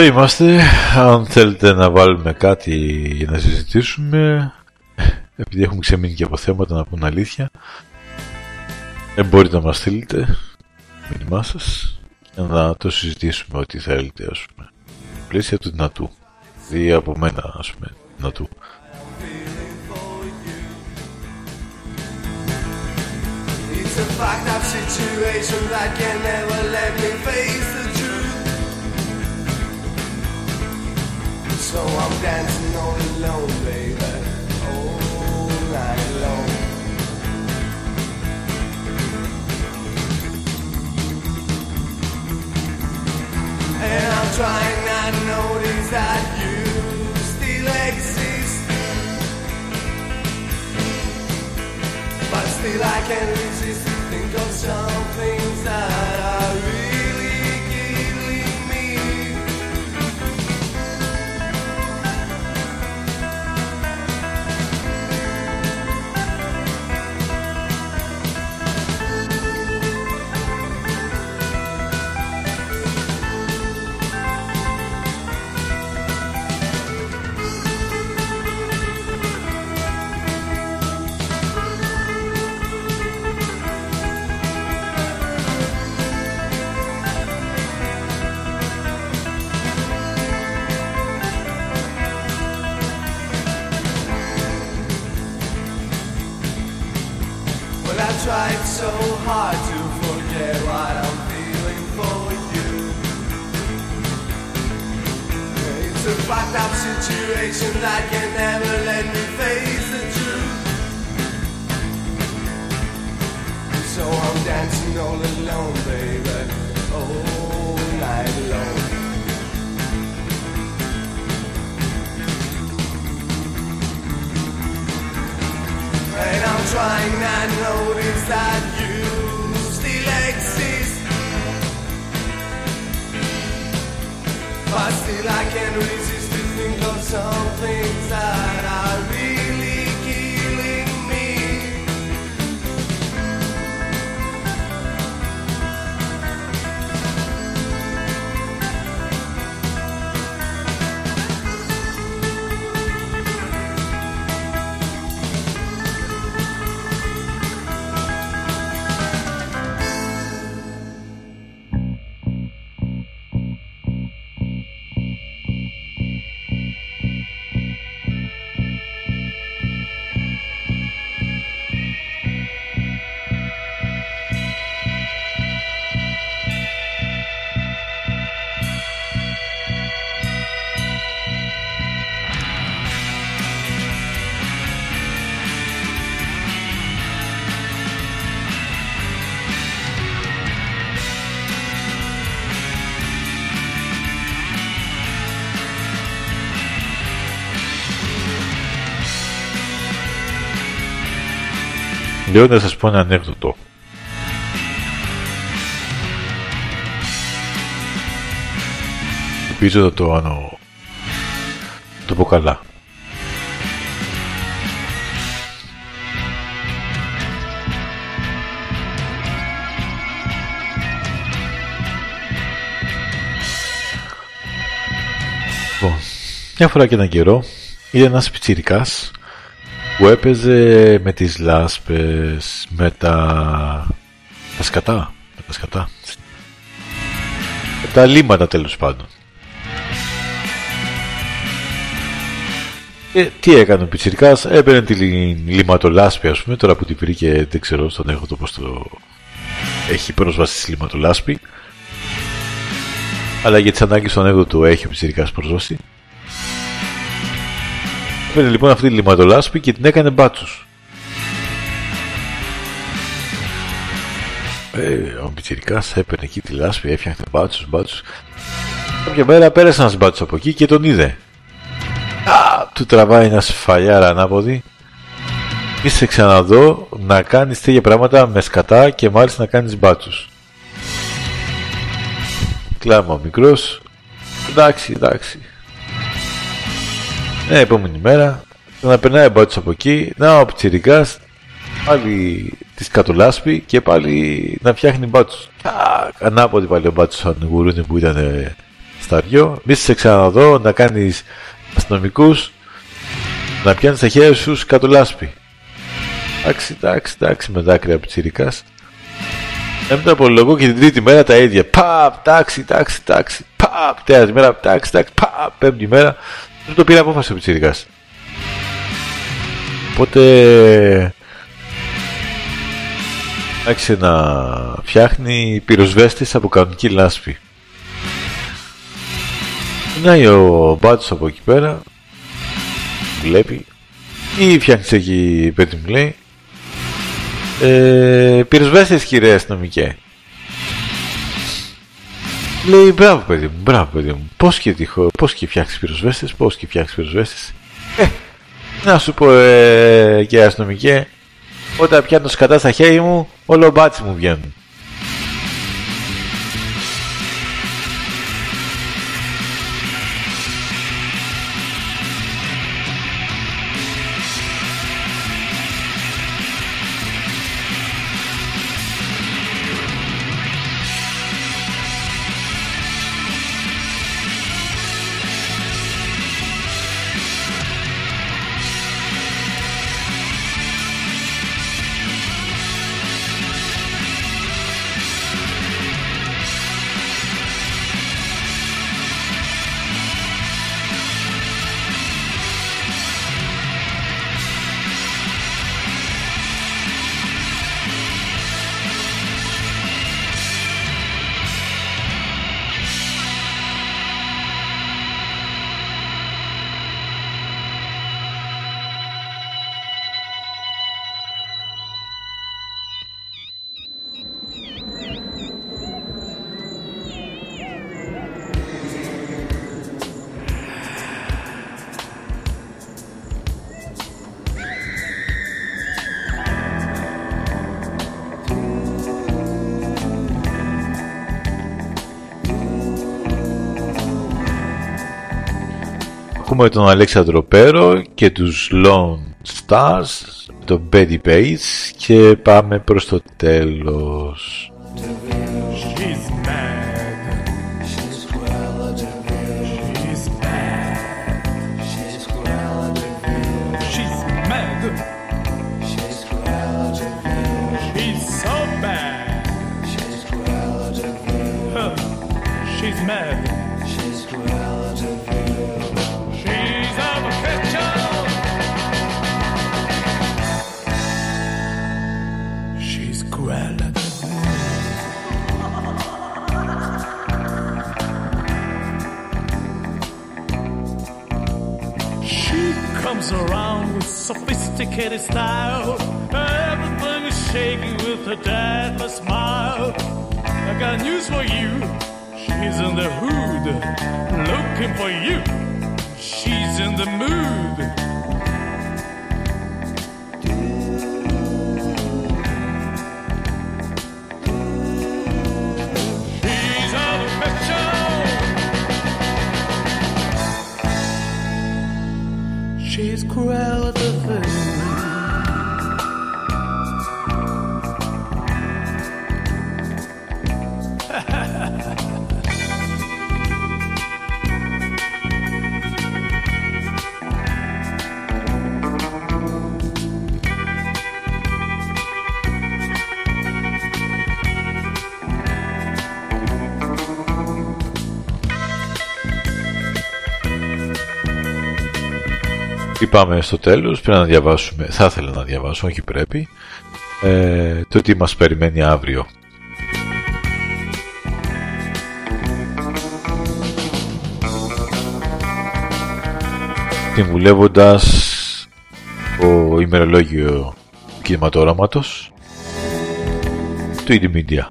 Εδώ είμαστε. Αν θέλετε να βάλουμε κάτι για να συζητήσουμε, επειδή έχουμε ξεμείνει και από θέματα να πούμε αλήθεια, ε, μπορείτε να μας στείλετε μήνυμά σας για να το συζητήσουμε ό,τι θέλετε, ας πούμε. Πλαίσια του δυνατού. Δι από μένα, ας πούμε, δυνατού. It's a fucked up situation that can never let me face So I'm dancing all alone, baby, all night long. And I'm trying not to notice that you still exist. But still I can't resist to think of some things that I really hard to forget what I'm feeling for you. It's a fucked up situation that can never let me face the truth. So I'm dancing all alone, baby, all night long. And I'm trying not notice that But still I can't resist to think of some things that are really Λέω να σας πω ένα ανέκδοτο. Ελπίζω να το άνω... το πω καλά. Λοιπόν, μια φορά και έναν καιρό είδε ένας πιτσιρικάς που έπαιζε με τις λάσπες, με τα, τα σκατά, με τα σκατά, με τα λίμματα τέλος πάντων. Και τι έκανε ο Πιτσιρικάς, έπαιρνε τη λιματολάσπη ας πούμε, τώρα που την βρήκε δεν ξέρω στον έχω το πώς το έχει πρόσβαση στη λιματολάσπη. Αλλά για τις ανάγκες του ανέκδοτου έχει ο Πιτσιρικάς πρόσβαση. Πήρε λοιπόν αυτή τη λιματολάσπη και την έκανε μπάτσους. Ε, ο Πιτσιρικάς έπαιρνε εκεί τη λάσπη, έφτιαχνε μπάτσους, μπάτσους. Κάποια μέρα πέρασε ένας μπάτσος από εκεί και τον είδε. Α, του τραβάει ένας σφαλιάρα ανάποδη. Μη σε ξαναδώ να κάνεις τέτοια πράγματα με σκατά και μάλιστα να κάνεις μπάτσους. Κλάμα ο μικρός. Εντάξει, εντάξει. Ναι, επόμενη μέρα, να περνάει ο μπάτσος από εκεί, να ο πιτσιρικάς, πάλι της κατολάσπη και πάλι να φτιάχνει μπάτσους. Α, ανάποδη πάλι ο μπάτσος σαν γουρούνι που ήταν στα δυο, μη σε ξαναδώ να κάνεις αστυνομικούς να πιάνεις τα χέρια σου κάτω λάσπη. Εντάξει, εντάξει, εντάξει, με δάκρυα πιτσιρικάς. Έπειτα απολογώ και την τρίτη μέρα τα ίδια. Παπ, τάξη, τάξη, τάξη. Παπ, τέταρτη μέρα, τάξη, τάξη. Παπ, πέμπτη μέρα. Δεν το πήρε απόφαση ο πιτσιρικάς. Οπότε άρχισε να φτιάχνει πυροσβέστης από κανονική λάσπη. Μιλάει ο Μπάτσος από εκεί πέρα, βλέπει, ή φτιάχνεις εκεί παιδί μου λέει, ε, πυροσβέστης κύριε αστυνομικέ. Λέει μπράβο παιδί μου, μπράβο παιδί μου, πώς και, τυχο, πώς και φτιάξεις πυροσβέστες, πώς και φτιάξεις πυροσβέστες. Ε, να σου πω ε, και αστυνομικέ, όταν πιάνω σκατά στα χέρια μου, όλο μπάτσι μου βγαίνουν. Έχουμε τον Αλέξανδρο Πέρο και τους Lone Stars, τον Betty Page και πάμε προς το τέλος. Sophisticated style. Everything is shaking with a deadly smile. I got news for you. She's in the hood, looking for you. She's in the mood. She's cruel πάμε στο τέλος, πρέπει να διαβάσουμε, θα ήθελα να διαβάσω, όχι πρέπει, ε, το τι μας περιμένει αύριο. Συμβουλεύοντας το ημερολόγιο κινηματόραματος του Indie Media.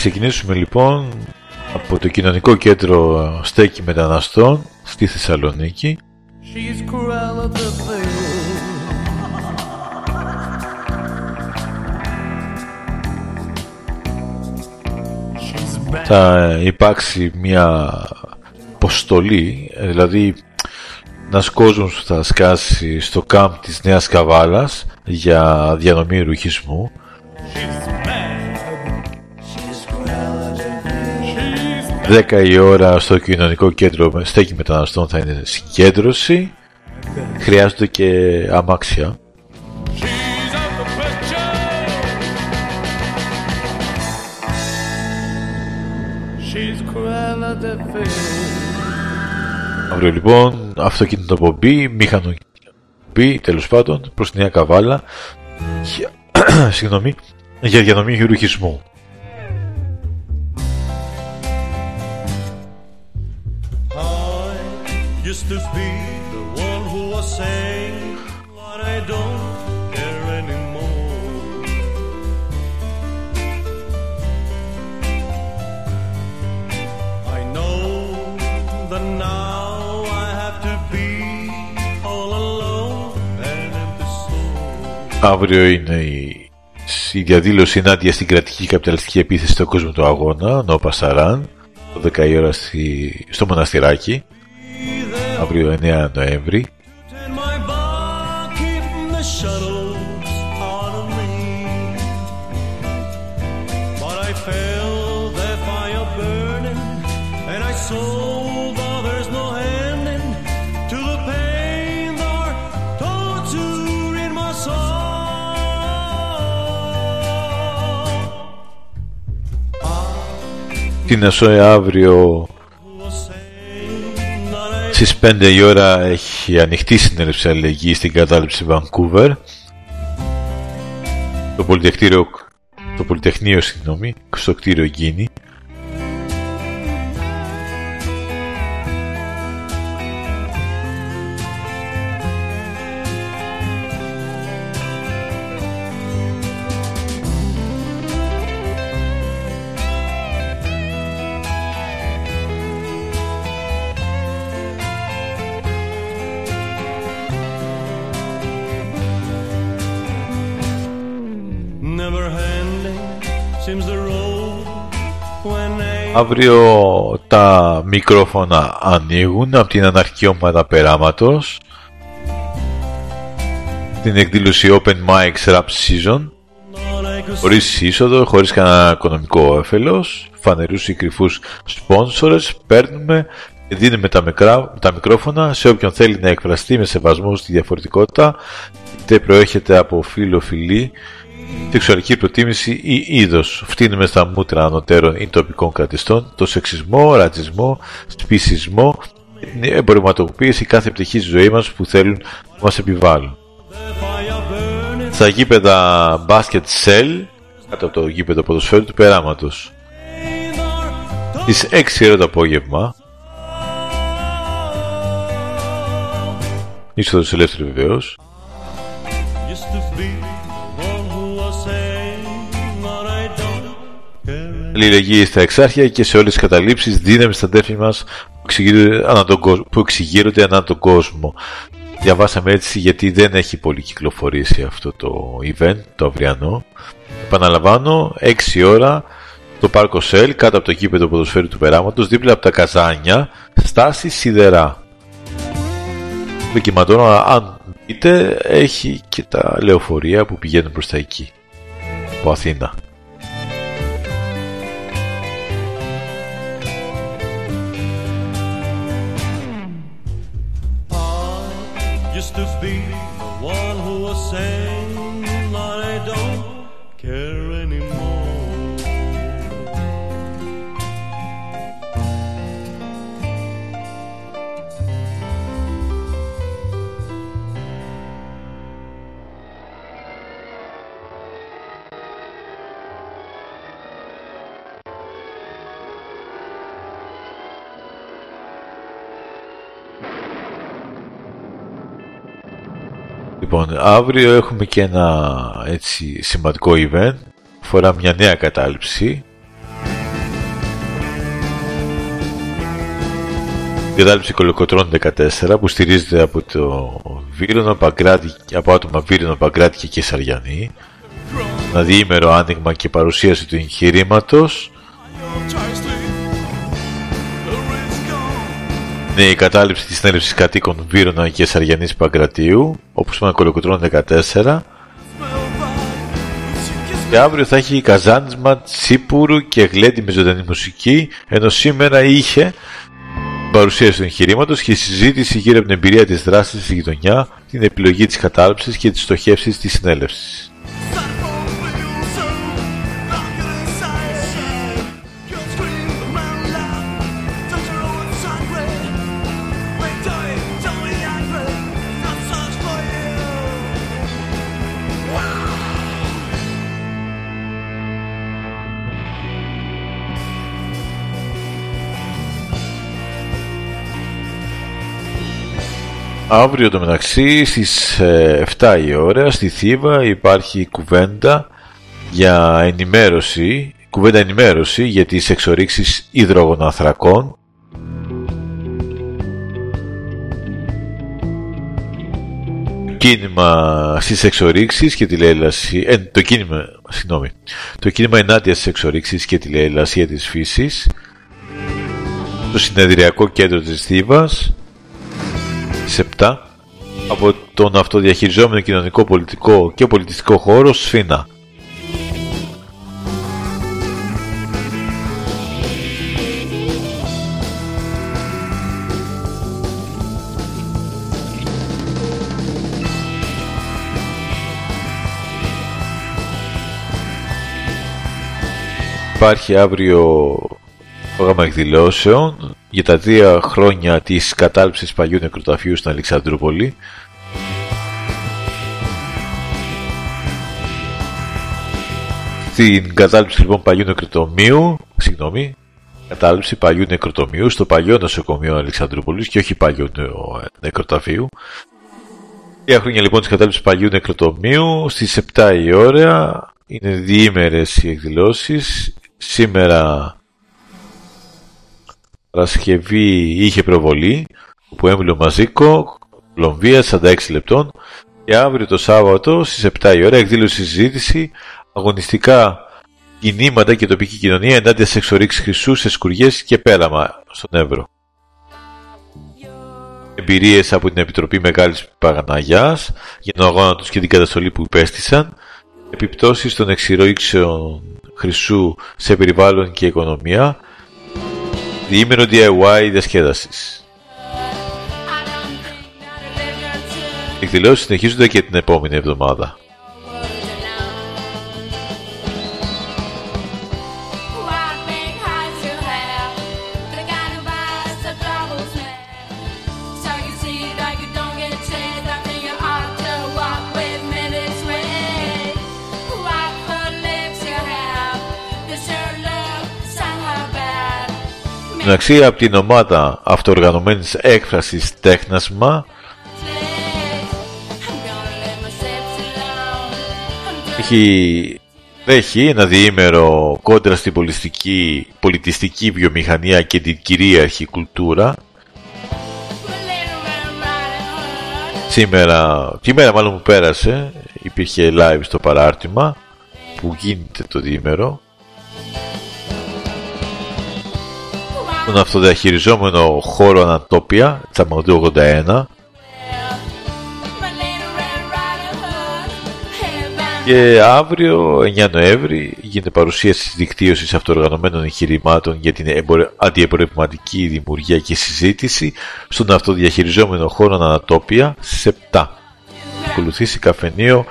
Ξεκινήσουμε λοιπόν από το κοινωνικό κέντρο στέκη μεταναστών στη Θεσσαλονίκη. Θα υπάρξει μια αποστολή, δηλαδή ένας κόσμος θα σκάσει στο κάμπ της Νέας Καβάλας για διανομή ρουχισμού 10 η ώρα στο κοινωνικό κέντρο στέκη μεταναστών θα είναι συγκέντρωση. Χρειάζονται και αμάξια. Αύριο λοιπόν αυτοκίνητο πομπή, μηχανοκίνητο τέλος πάντων προς τη Νέα Καβάλα <coughs> συγγνώμη, για διανομή χειρουργισμού. Used to be the one who was saying what I don't care anymore. I know that now I have to be all alone and empty soul. Αύριο είναι η, η διαδήλωση ενάντια στην κρατική καπιταλιστική επίθεση στον κόσμο του αγώνα, Νό Πασαράν, το 10 η ώρα στη, στο μοναστηράκι αύριο 9 Νοέμβρη. Την ΕΣΟΕ αύριο στις 5 η ώρα έχει ανοιχτή συνέλευση αλληλεγγύη στην κατάληψη Vancouver. Το Πολυτεχνείο, το Πολυτεχνείο συγγνώμη, στο κτίριο Γκίνη. Αύριο τα μικρόφωνα ανοίγουν από την αναρχική ομάδα περάματος. Την εκδήλωση Open Mics Rap Season. Χωρίς είσοδο, χωρίς κανένα οικονομικό όφελος. Φανερούς ή κρυφούς σπόνσορες παίρνουμε και δίνουμε τα, μικρά, τα μικρόφωνα σε όποιον θέλει να εκφραστεί με σεβασμό στη διαφορετικότητα. Είτε προέρχεται από φίλο φιλή σεξουαλική προτίμηση ή είδος. Φτύνουμε στα μούτρα ανωτέρων ή τοπικών κρατιστών το σεξισμό, ρατσισμό, σπισισμό, την εμπορευματοποίηση κάθε πτυχή της ζωής μας που θέλουν να μας επιβάλλουν. Στα γήπεδα μπάσκετ σελ, κάτω από το γήπεδο ποδοσφαίρου του περάματο. Στις 6 ώρα το απόγευμα, είσοδος ελεύθερο βεβαίως, αλληλεγγύη στα εξάρχεια και σε όλες τις καταλήψεις, δύναμη στα αδέρφια μας που εξηγείρονται ανά τον κόσμο. Διαβάσαμε έτσι γιατί δεν έχει πολύ κυκλοφορήσει αυτό το event, το αυριανό. Επαναλαμβάνω, 6 ώρα το Πάρκο Σέλ, κάτω από το κήπεδο ποδοσφαίρου του Περάματος, δίπλα από τα Καζάνια, στάση σιδερά. Δοκιματώνω, αν δείτε, έχει και τα λεωφορεία που πηγαίνουν προς τα εκεί, από Αθήνα. Λοιπόν, αύριο έχουμε και ένα έτσι σημαντικό event. Φορά μια νέα κατάληψη. Κατάληψη κολοκοτρών 14 που στηρίζεται από το Βύρονο Παγκράτη, από άτομα Βύρονο Παγκράτη και Κεσαριανή. Ένα διήμερο άνοιγμα και παρουσίαση του εγχειρήματος Είναι η κατάληψη της συνέλευσης κατοίκων Βύρονα και Κεσαριανής Παγκρατίου, όπως είπαμε κολοκοτρών 14. Και αύριο θα έχει καζάνισμα τσίπουρου και γλέντι με ζωντανή μουσική, ενώ σήμερα είχε παρουσίαση του εγχειρήματος και συζήτηση γύρω από την εμπειρία της δράσης στη γειτονιά, την επιλογή της κατάληψης και τις στοχεύσεις της συνέλευσης. Αύριο το μεταξύ στις 7 ε, η ώρα στη Θήβα υπάρχει κουβέντα για ενημέρωση, κουβέντα ενημέρωση για τις εξορίξεις υδρογοναθρακών. Κίνημα στις εξορίξεις και τη λαιλασία, ε, το κίνημα, συγγνώμη, το κίνημα ενάντια στις εξορίξεις και τη λαιλασία της φύσης το συνεδριακό κέντρο της Θήβας στις 7 από τον αυτοδιαχειριζόμενο κοινωνικό, πολιτικό και πολιτιστικό χώρο Σφίνα. Υπάρχει αύριο πρόγραμμα εκδηλώσεων για τα δύο χρόνια της κατάληψης παλιού νεκροταφείου στην Αλεξανδρούπολη. Στην κατάληψη λοιπόν παλιού νεκροτομείου, συγγνώμη, κατάληψη παλιού νεκροτομείου στο παλιό νοσοκομείο Αλεξανδρούπολης και όχι παλιού νεκροταφείου. Τρία χρόνια λοιπόν της κατάληψης παλιού νεκροτομείου στις 7 η ώρα είναι διήμερες οι εκδηλώσεις. Σήμερα Παρασκευή είχε προβολή που έμεινε μαζικό, Κολομβία 46 λεπτών. Και αύριο το Σάββατο στις 7 η ώρα εκδήλωση συζήτηση αγωνιστικά κινήματα και τοπική κοινωνία ενάντια σε εξορίξεις χρυσού, σε σκουριές και πέραμα στον Εύρο. Εμπειρίες από την Επιτροπή Μεγάλης Παγαναγιάς για τον αγώνα τους και την καταστολή που υπέστησαν, επιπτώσεις των εξορίξεων χρυσού σε περιβάλλον και οικονομία, διήμερο DIY διασκέδασης. Οι εκδηλώσεις συνεχίζονται και την επόμενη εβδομάδα. Στην από την ομάδα αυτοοργανωμένης έκφρασης τέχνασμα έχει, έχει ένα διήμερο κόντρα στην πολιτιστική, πολιτιστική βιομηχανία και την κυρίαρχη κουλτούρα. Σήμερα, τη μέρα μάλλον που πέρασε, υπήρχε live στο παράρτημα που γίνεται το διήμερο τον αυτοδιαχειριζόμενο χώρο Ανατόπια, Τσαμαντού 81 και αύριο 9 Νοέμβρη γίνεται παρουσίαση της δικτύωσης αυτοοργανωμένων εγχειρημάτων για την αντιεμπορευματική δημιουργία και συζήτηση στον αυτοδιαχειριζόμενο χώρο Ανατόπια στις 7. Ακολουθήσει καφενείο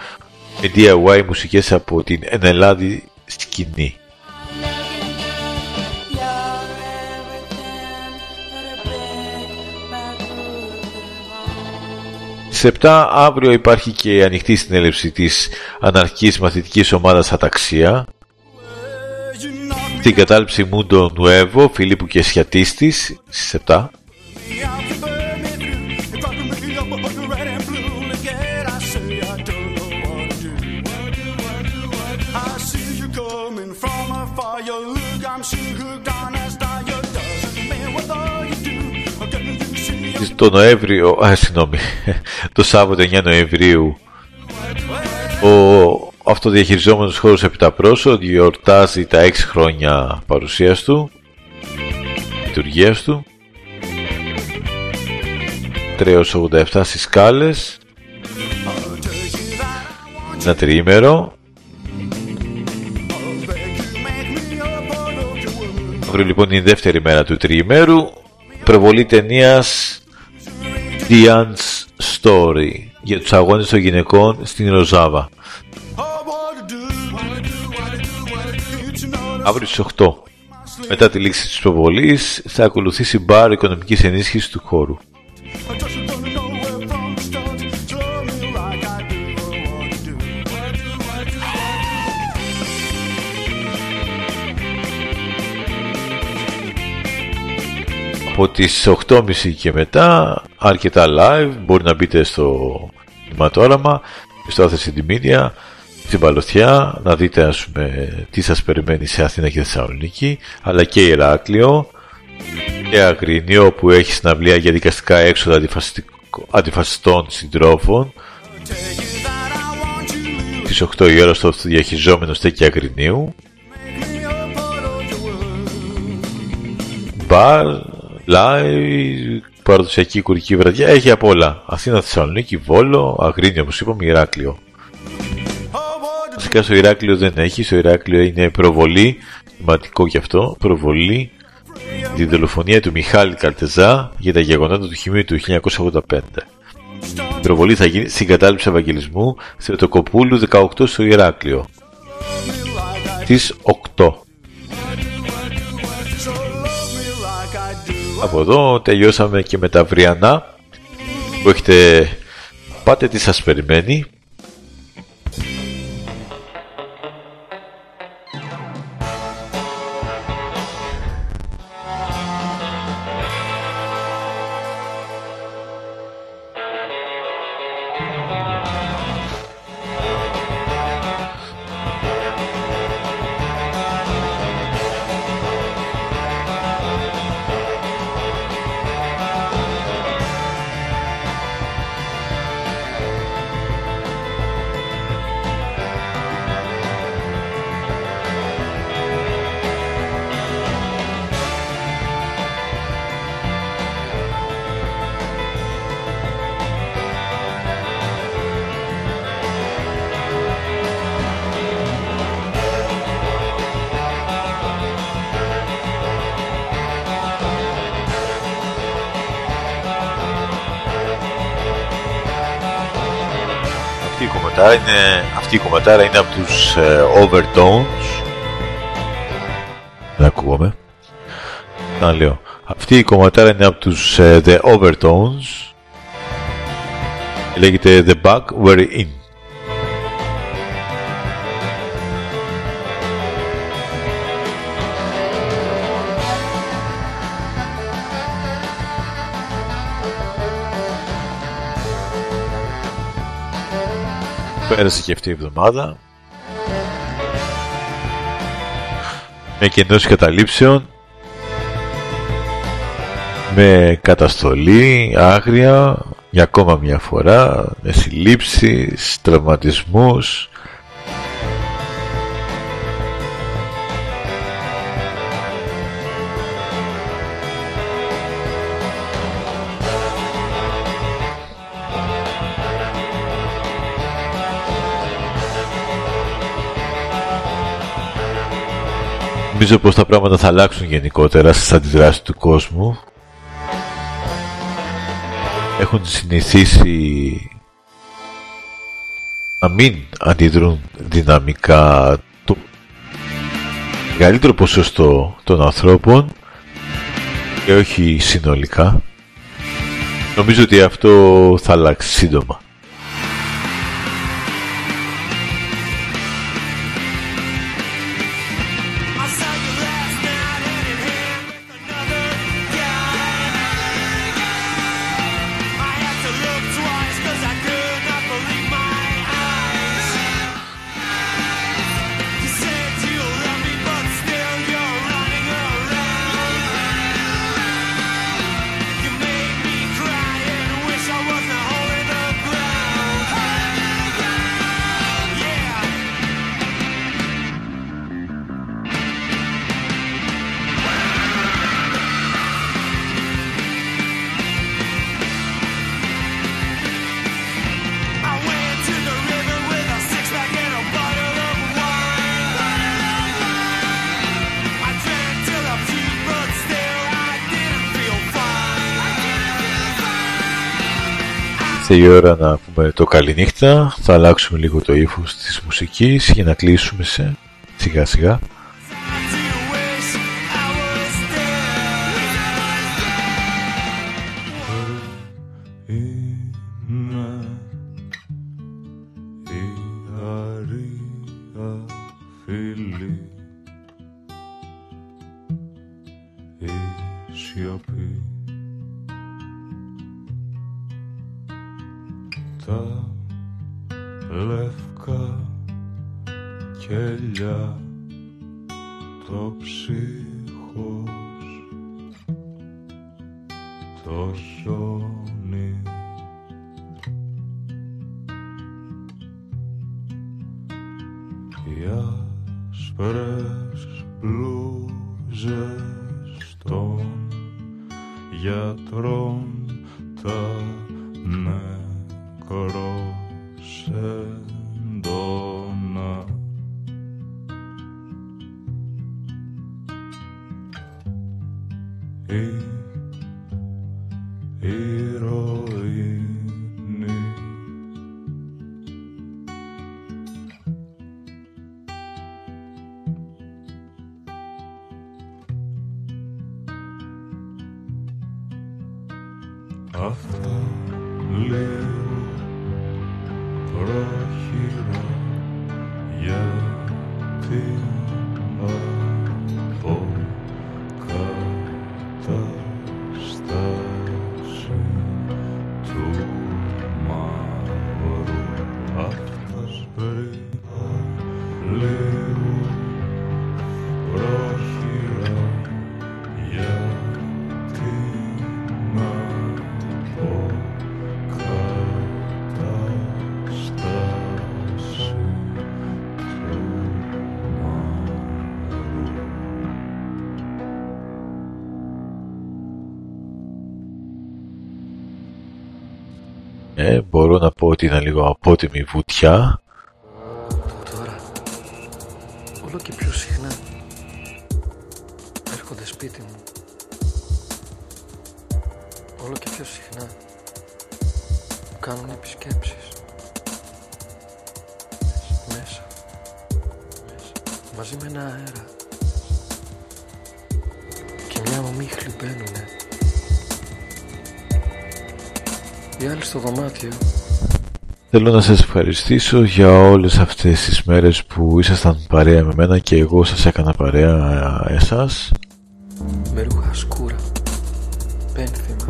με DIY μουσικές από την Ενελάδη σκηνή. Στις 7 αύριο υπάρχει και η ανοιχτή συνέλευση της αναρχικής μαθητικής ομάδας Αταξία. Την κατάληψη Μούντο Νουέβο, Φιλίππου και Σιατίστης στις 7 το Νοέμβριο, α, συγγνώμη, το Σάββατο 9 Νοεμβρίου ο αυτοδιαχειριζόμενος χώρος Επιταπρόσο γιορτάζει τα 6 χρόνια παρουσίας του, λειτουργίας του. Τρέος 87 στις σκάλες. Ένα τριήμερο. Αύριο λοιπόν είναι η δεύτερη μέρα του τριήμερου. Προβολή ταινίας Diane's Story για τους αγώνες των γυναικών στην Ροζάβα. Αύριο στις 8. Μετά τη λήξη της προβολής θα ακολουθήσει μπαρ οικονομικής ενίσχυσης του χώρου. Από τις 8.30 και μετά αρκετά live μπορεί να μπείτε στο κινηματόραμα στο Athens Media στην Παλωθιά να δείτε ας πούμε τι σας περιμένει σε Αθήνα και Θεσσαλονίκη αλλά και Ηράκλειο και Αγρίνιο που έχει συναυλία για δικαστικά έξοδα αντιφασιστών συντρόφων. Στις 8 η ώρα στο διαχειριζόμενο στέκει Αγρινίου. Μπαρ, live, παραδοσιακή κουρική βραδιά, έχει από όλα. Αθήνα, Θεσσαλονίκη, Βόλο, Αγρίνιο, όπως είπαμε, Ηράκλειο. Φυσικά στο Ηράκλειο δεν έχει, στο Ηράκλειο είναι προβολή, σημαντικό γι' αυτό, προβολή τη δολοφονία του Μιχάλη Καρτεζά για τα γεγονότα του χημείου του 1985. Η προβολή θα γίνει στην κατάληψη Ευαγγελισμού Στρατοκοπούλου 18 στο Ηράκλειο. Στις 8. Από εδώ τελειώσαμε και με τα αυριανά που έχετε πάτε τι σας περιμένει κομματάρα είναι από τους ε, Overtones. Δεν ακούγομαι. Να λέω. Αυτή η κομματάρα είναι από τους ε, The Overtones. Λέγεται The Back We're In Πέρασε και αυτή η εβδομάδα. Με κενός καταλήψεων. Με καταστολή, άγρια, για ακόμα μια φορά, με συλλήψεις, τραυματισμούς, Νομίζω πως τα πράγματα θα αλλάξουν γενικότερα στις αντιδράσεις του κόσμου. Έχουν συνηθίσει να μην αντιδρούν δυναμικά το μεγαλύτερο ποσοστό των ανθρώπων και όχι συνολικά. Νομίζω ότι αυτό θα αλλάξει σύντομα. Ήρθε η ώρα να πούμε το καληνύχτα. Θα αλλάξουμε λίγο το ύφος της μουσικής για να κλείσουμε σε σιγά σιγά. Απότιμη βουτιά. Θέλω να σας ευχαριστήσω για όλες αυτές τις μέρες που ήσασταν παρέα με μένα και εγώ σας έκανα παρέα εσάς. Με ρούχα σκούρα, πένθυμα.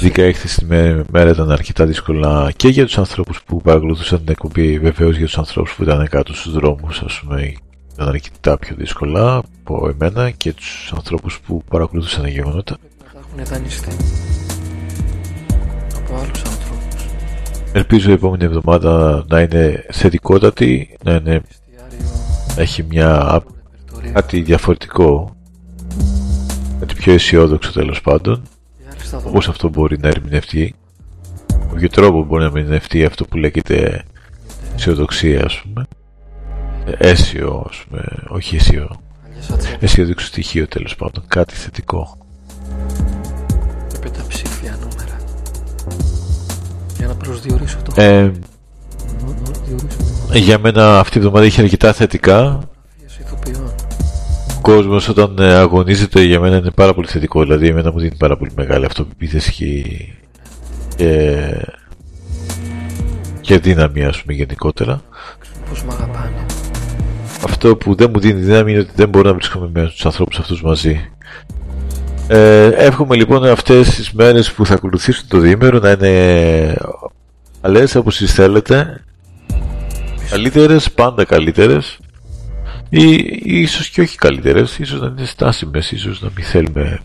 16 τη μέρα ήταν αρκετά δύσκολα και για τους ανθρώπους που παρακολουθούσαν την εκπομπή, βεβαίως για τους ανθρώπους που ήταν κάτω στους δρόμους, ας πούμε, ήταν αρκετά πιο δύσκολα από εμένα και τους ανθρώπους που παρακολουθούσαν τα γεγονότα. Έχουν δανειστεί από άλλους ανθρώπους. Ελπίζω η επόμενη εβδομάδα να είναι θετικότατη, να, είναι, να έχει μια κάτι διαφορετικό, κάτι πιο αισιόδοξο τέλος πάντων, όπως αυτό μπορεί να ερμηνευτεί, με ποιο τρόπο μπορεί να ερμηνευτεί αυτό που λέγεται αισιοδοξία, ας πούμε, αίσιο, ας πούμε, όχι αίσιο, αισιοδοξο στοιχείο τέλος πάντων, κάτι θετικό. Προσδιορίσω το ε, Για μένα αυτή η εβδομάδα είχε αρκετά θετικά. Ο κόσμος όταν ε, αγωνίζεται για μένα είναι πάρα πολύ θετικό. Δηλαδή εμένα μου δίνει πάρα πολύ μεγάλη αυτοπεποίθηση και, και δύναμη ας πούμε γενικότερα. Πώς μ' αγαπάνε. Αυτό που δεν μου δίνει δύναμη είναι ότι δεν μπορώ να βρίσκομαι με τους ανθρώπους αυτούς μαζί. Ε, εύχομαι λοιπόν αυτές τις μέρες που θα ακολουθήσουν το διήμερο να είναι καλές όπως τις θέλετε. Καλύτερες, πάντα καλύτερες. Ή ίσως και όχι καλύτερες ίσως να είναι στάσιμες ίσως να μην θέλουμε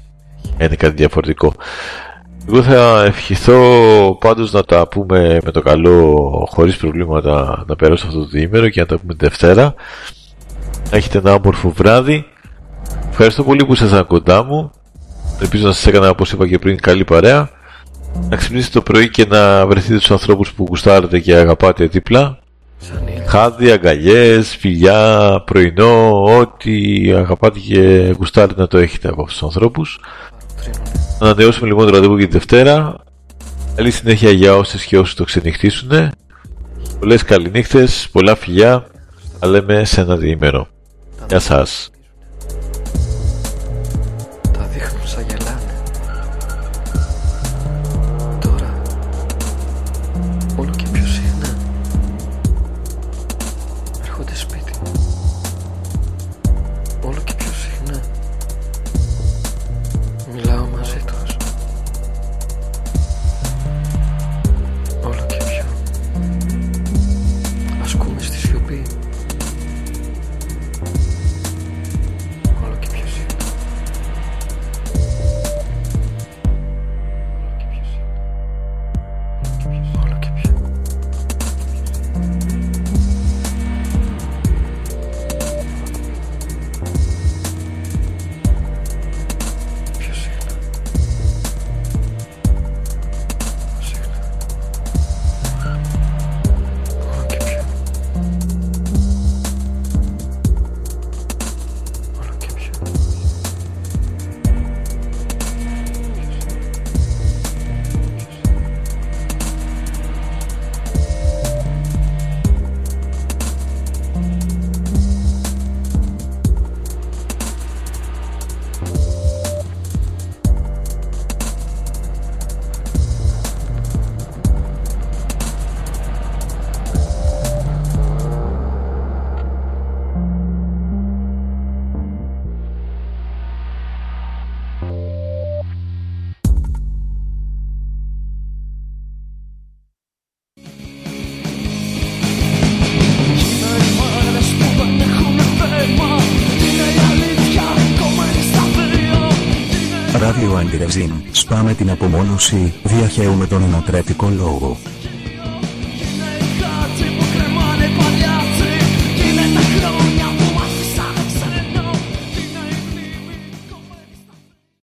να είναι κάτι διαφορετικό. Εγώ θα ευχηθώ πάντως να τα πούμε με το καλό χωρίς προβλήματα να περάσω αυτό το διήμερο και να τα πούμε Δευτέρα. Να έχετε ένα όμορφο βράδυ. Ευχαριστώ πολύ που ήσασταν κοντά μου ελπίζω να σας έκανα όπως είπα και πριν καλή παρέα να ξυπνήσετε το πρωί και να βρεθείτε τους ανθρώπους που γουστάρετε και αγαπάτε δίπλα χάδι, αγκαλιές, φιλιά, πρωινό, ό,τι αγαπάτε και γουστάρετε να το έχετε από αυτούς τους ανθρώπους. Να ανανεώσουμε λοιπόν το ραντεβού για τη Δευτέρα Καλή συνέχεια για όσες και όσους το ξενυχτήσουνε. Πολλές καληνύχτες, πολλά φιλιά. Θα λέμε σε ένα διήμερο. Γεια σας. Σπάμε την απομόνωση, διαχέουμε τον ανατρεπτικό λόγο. κάτι που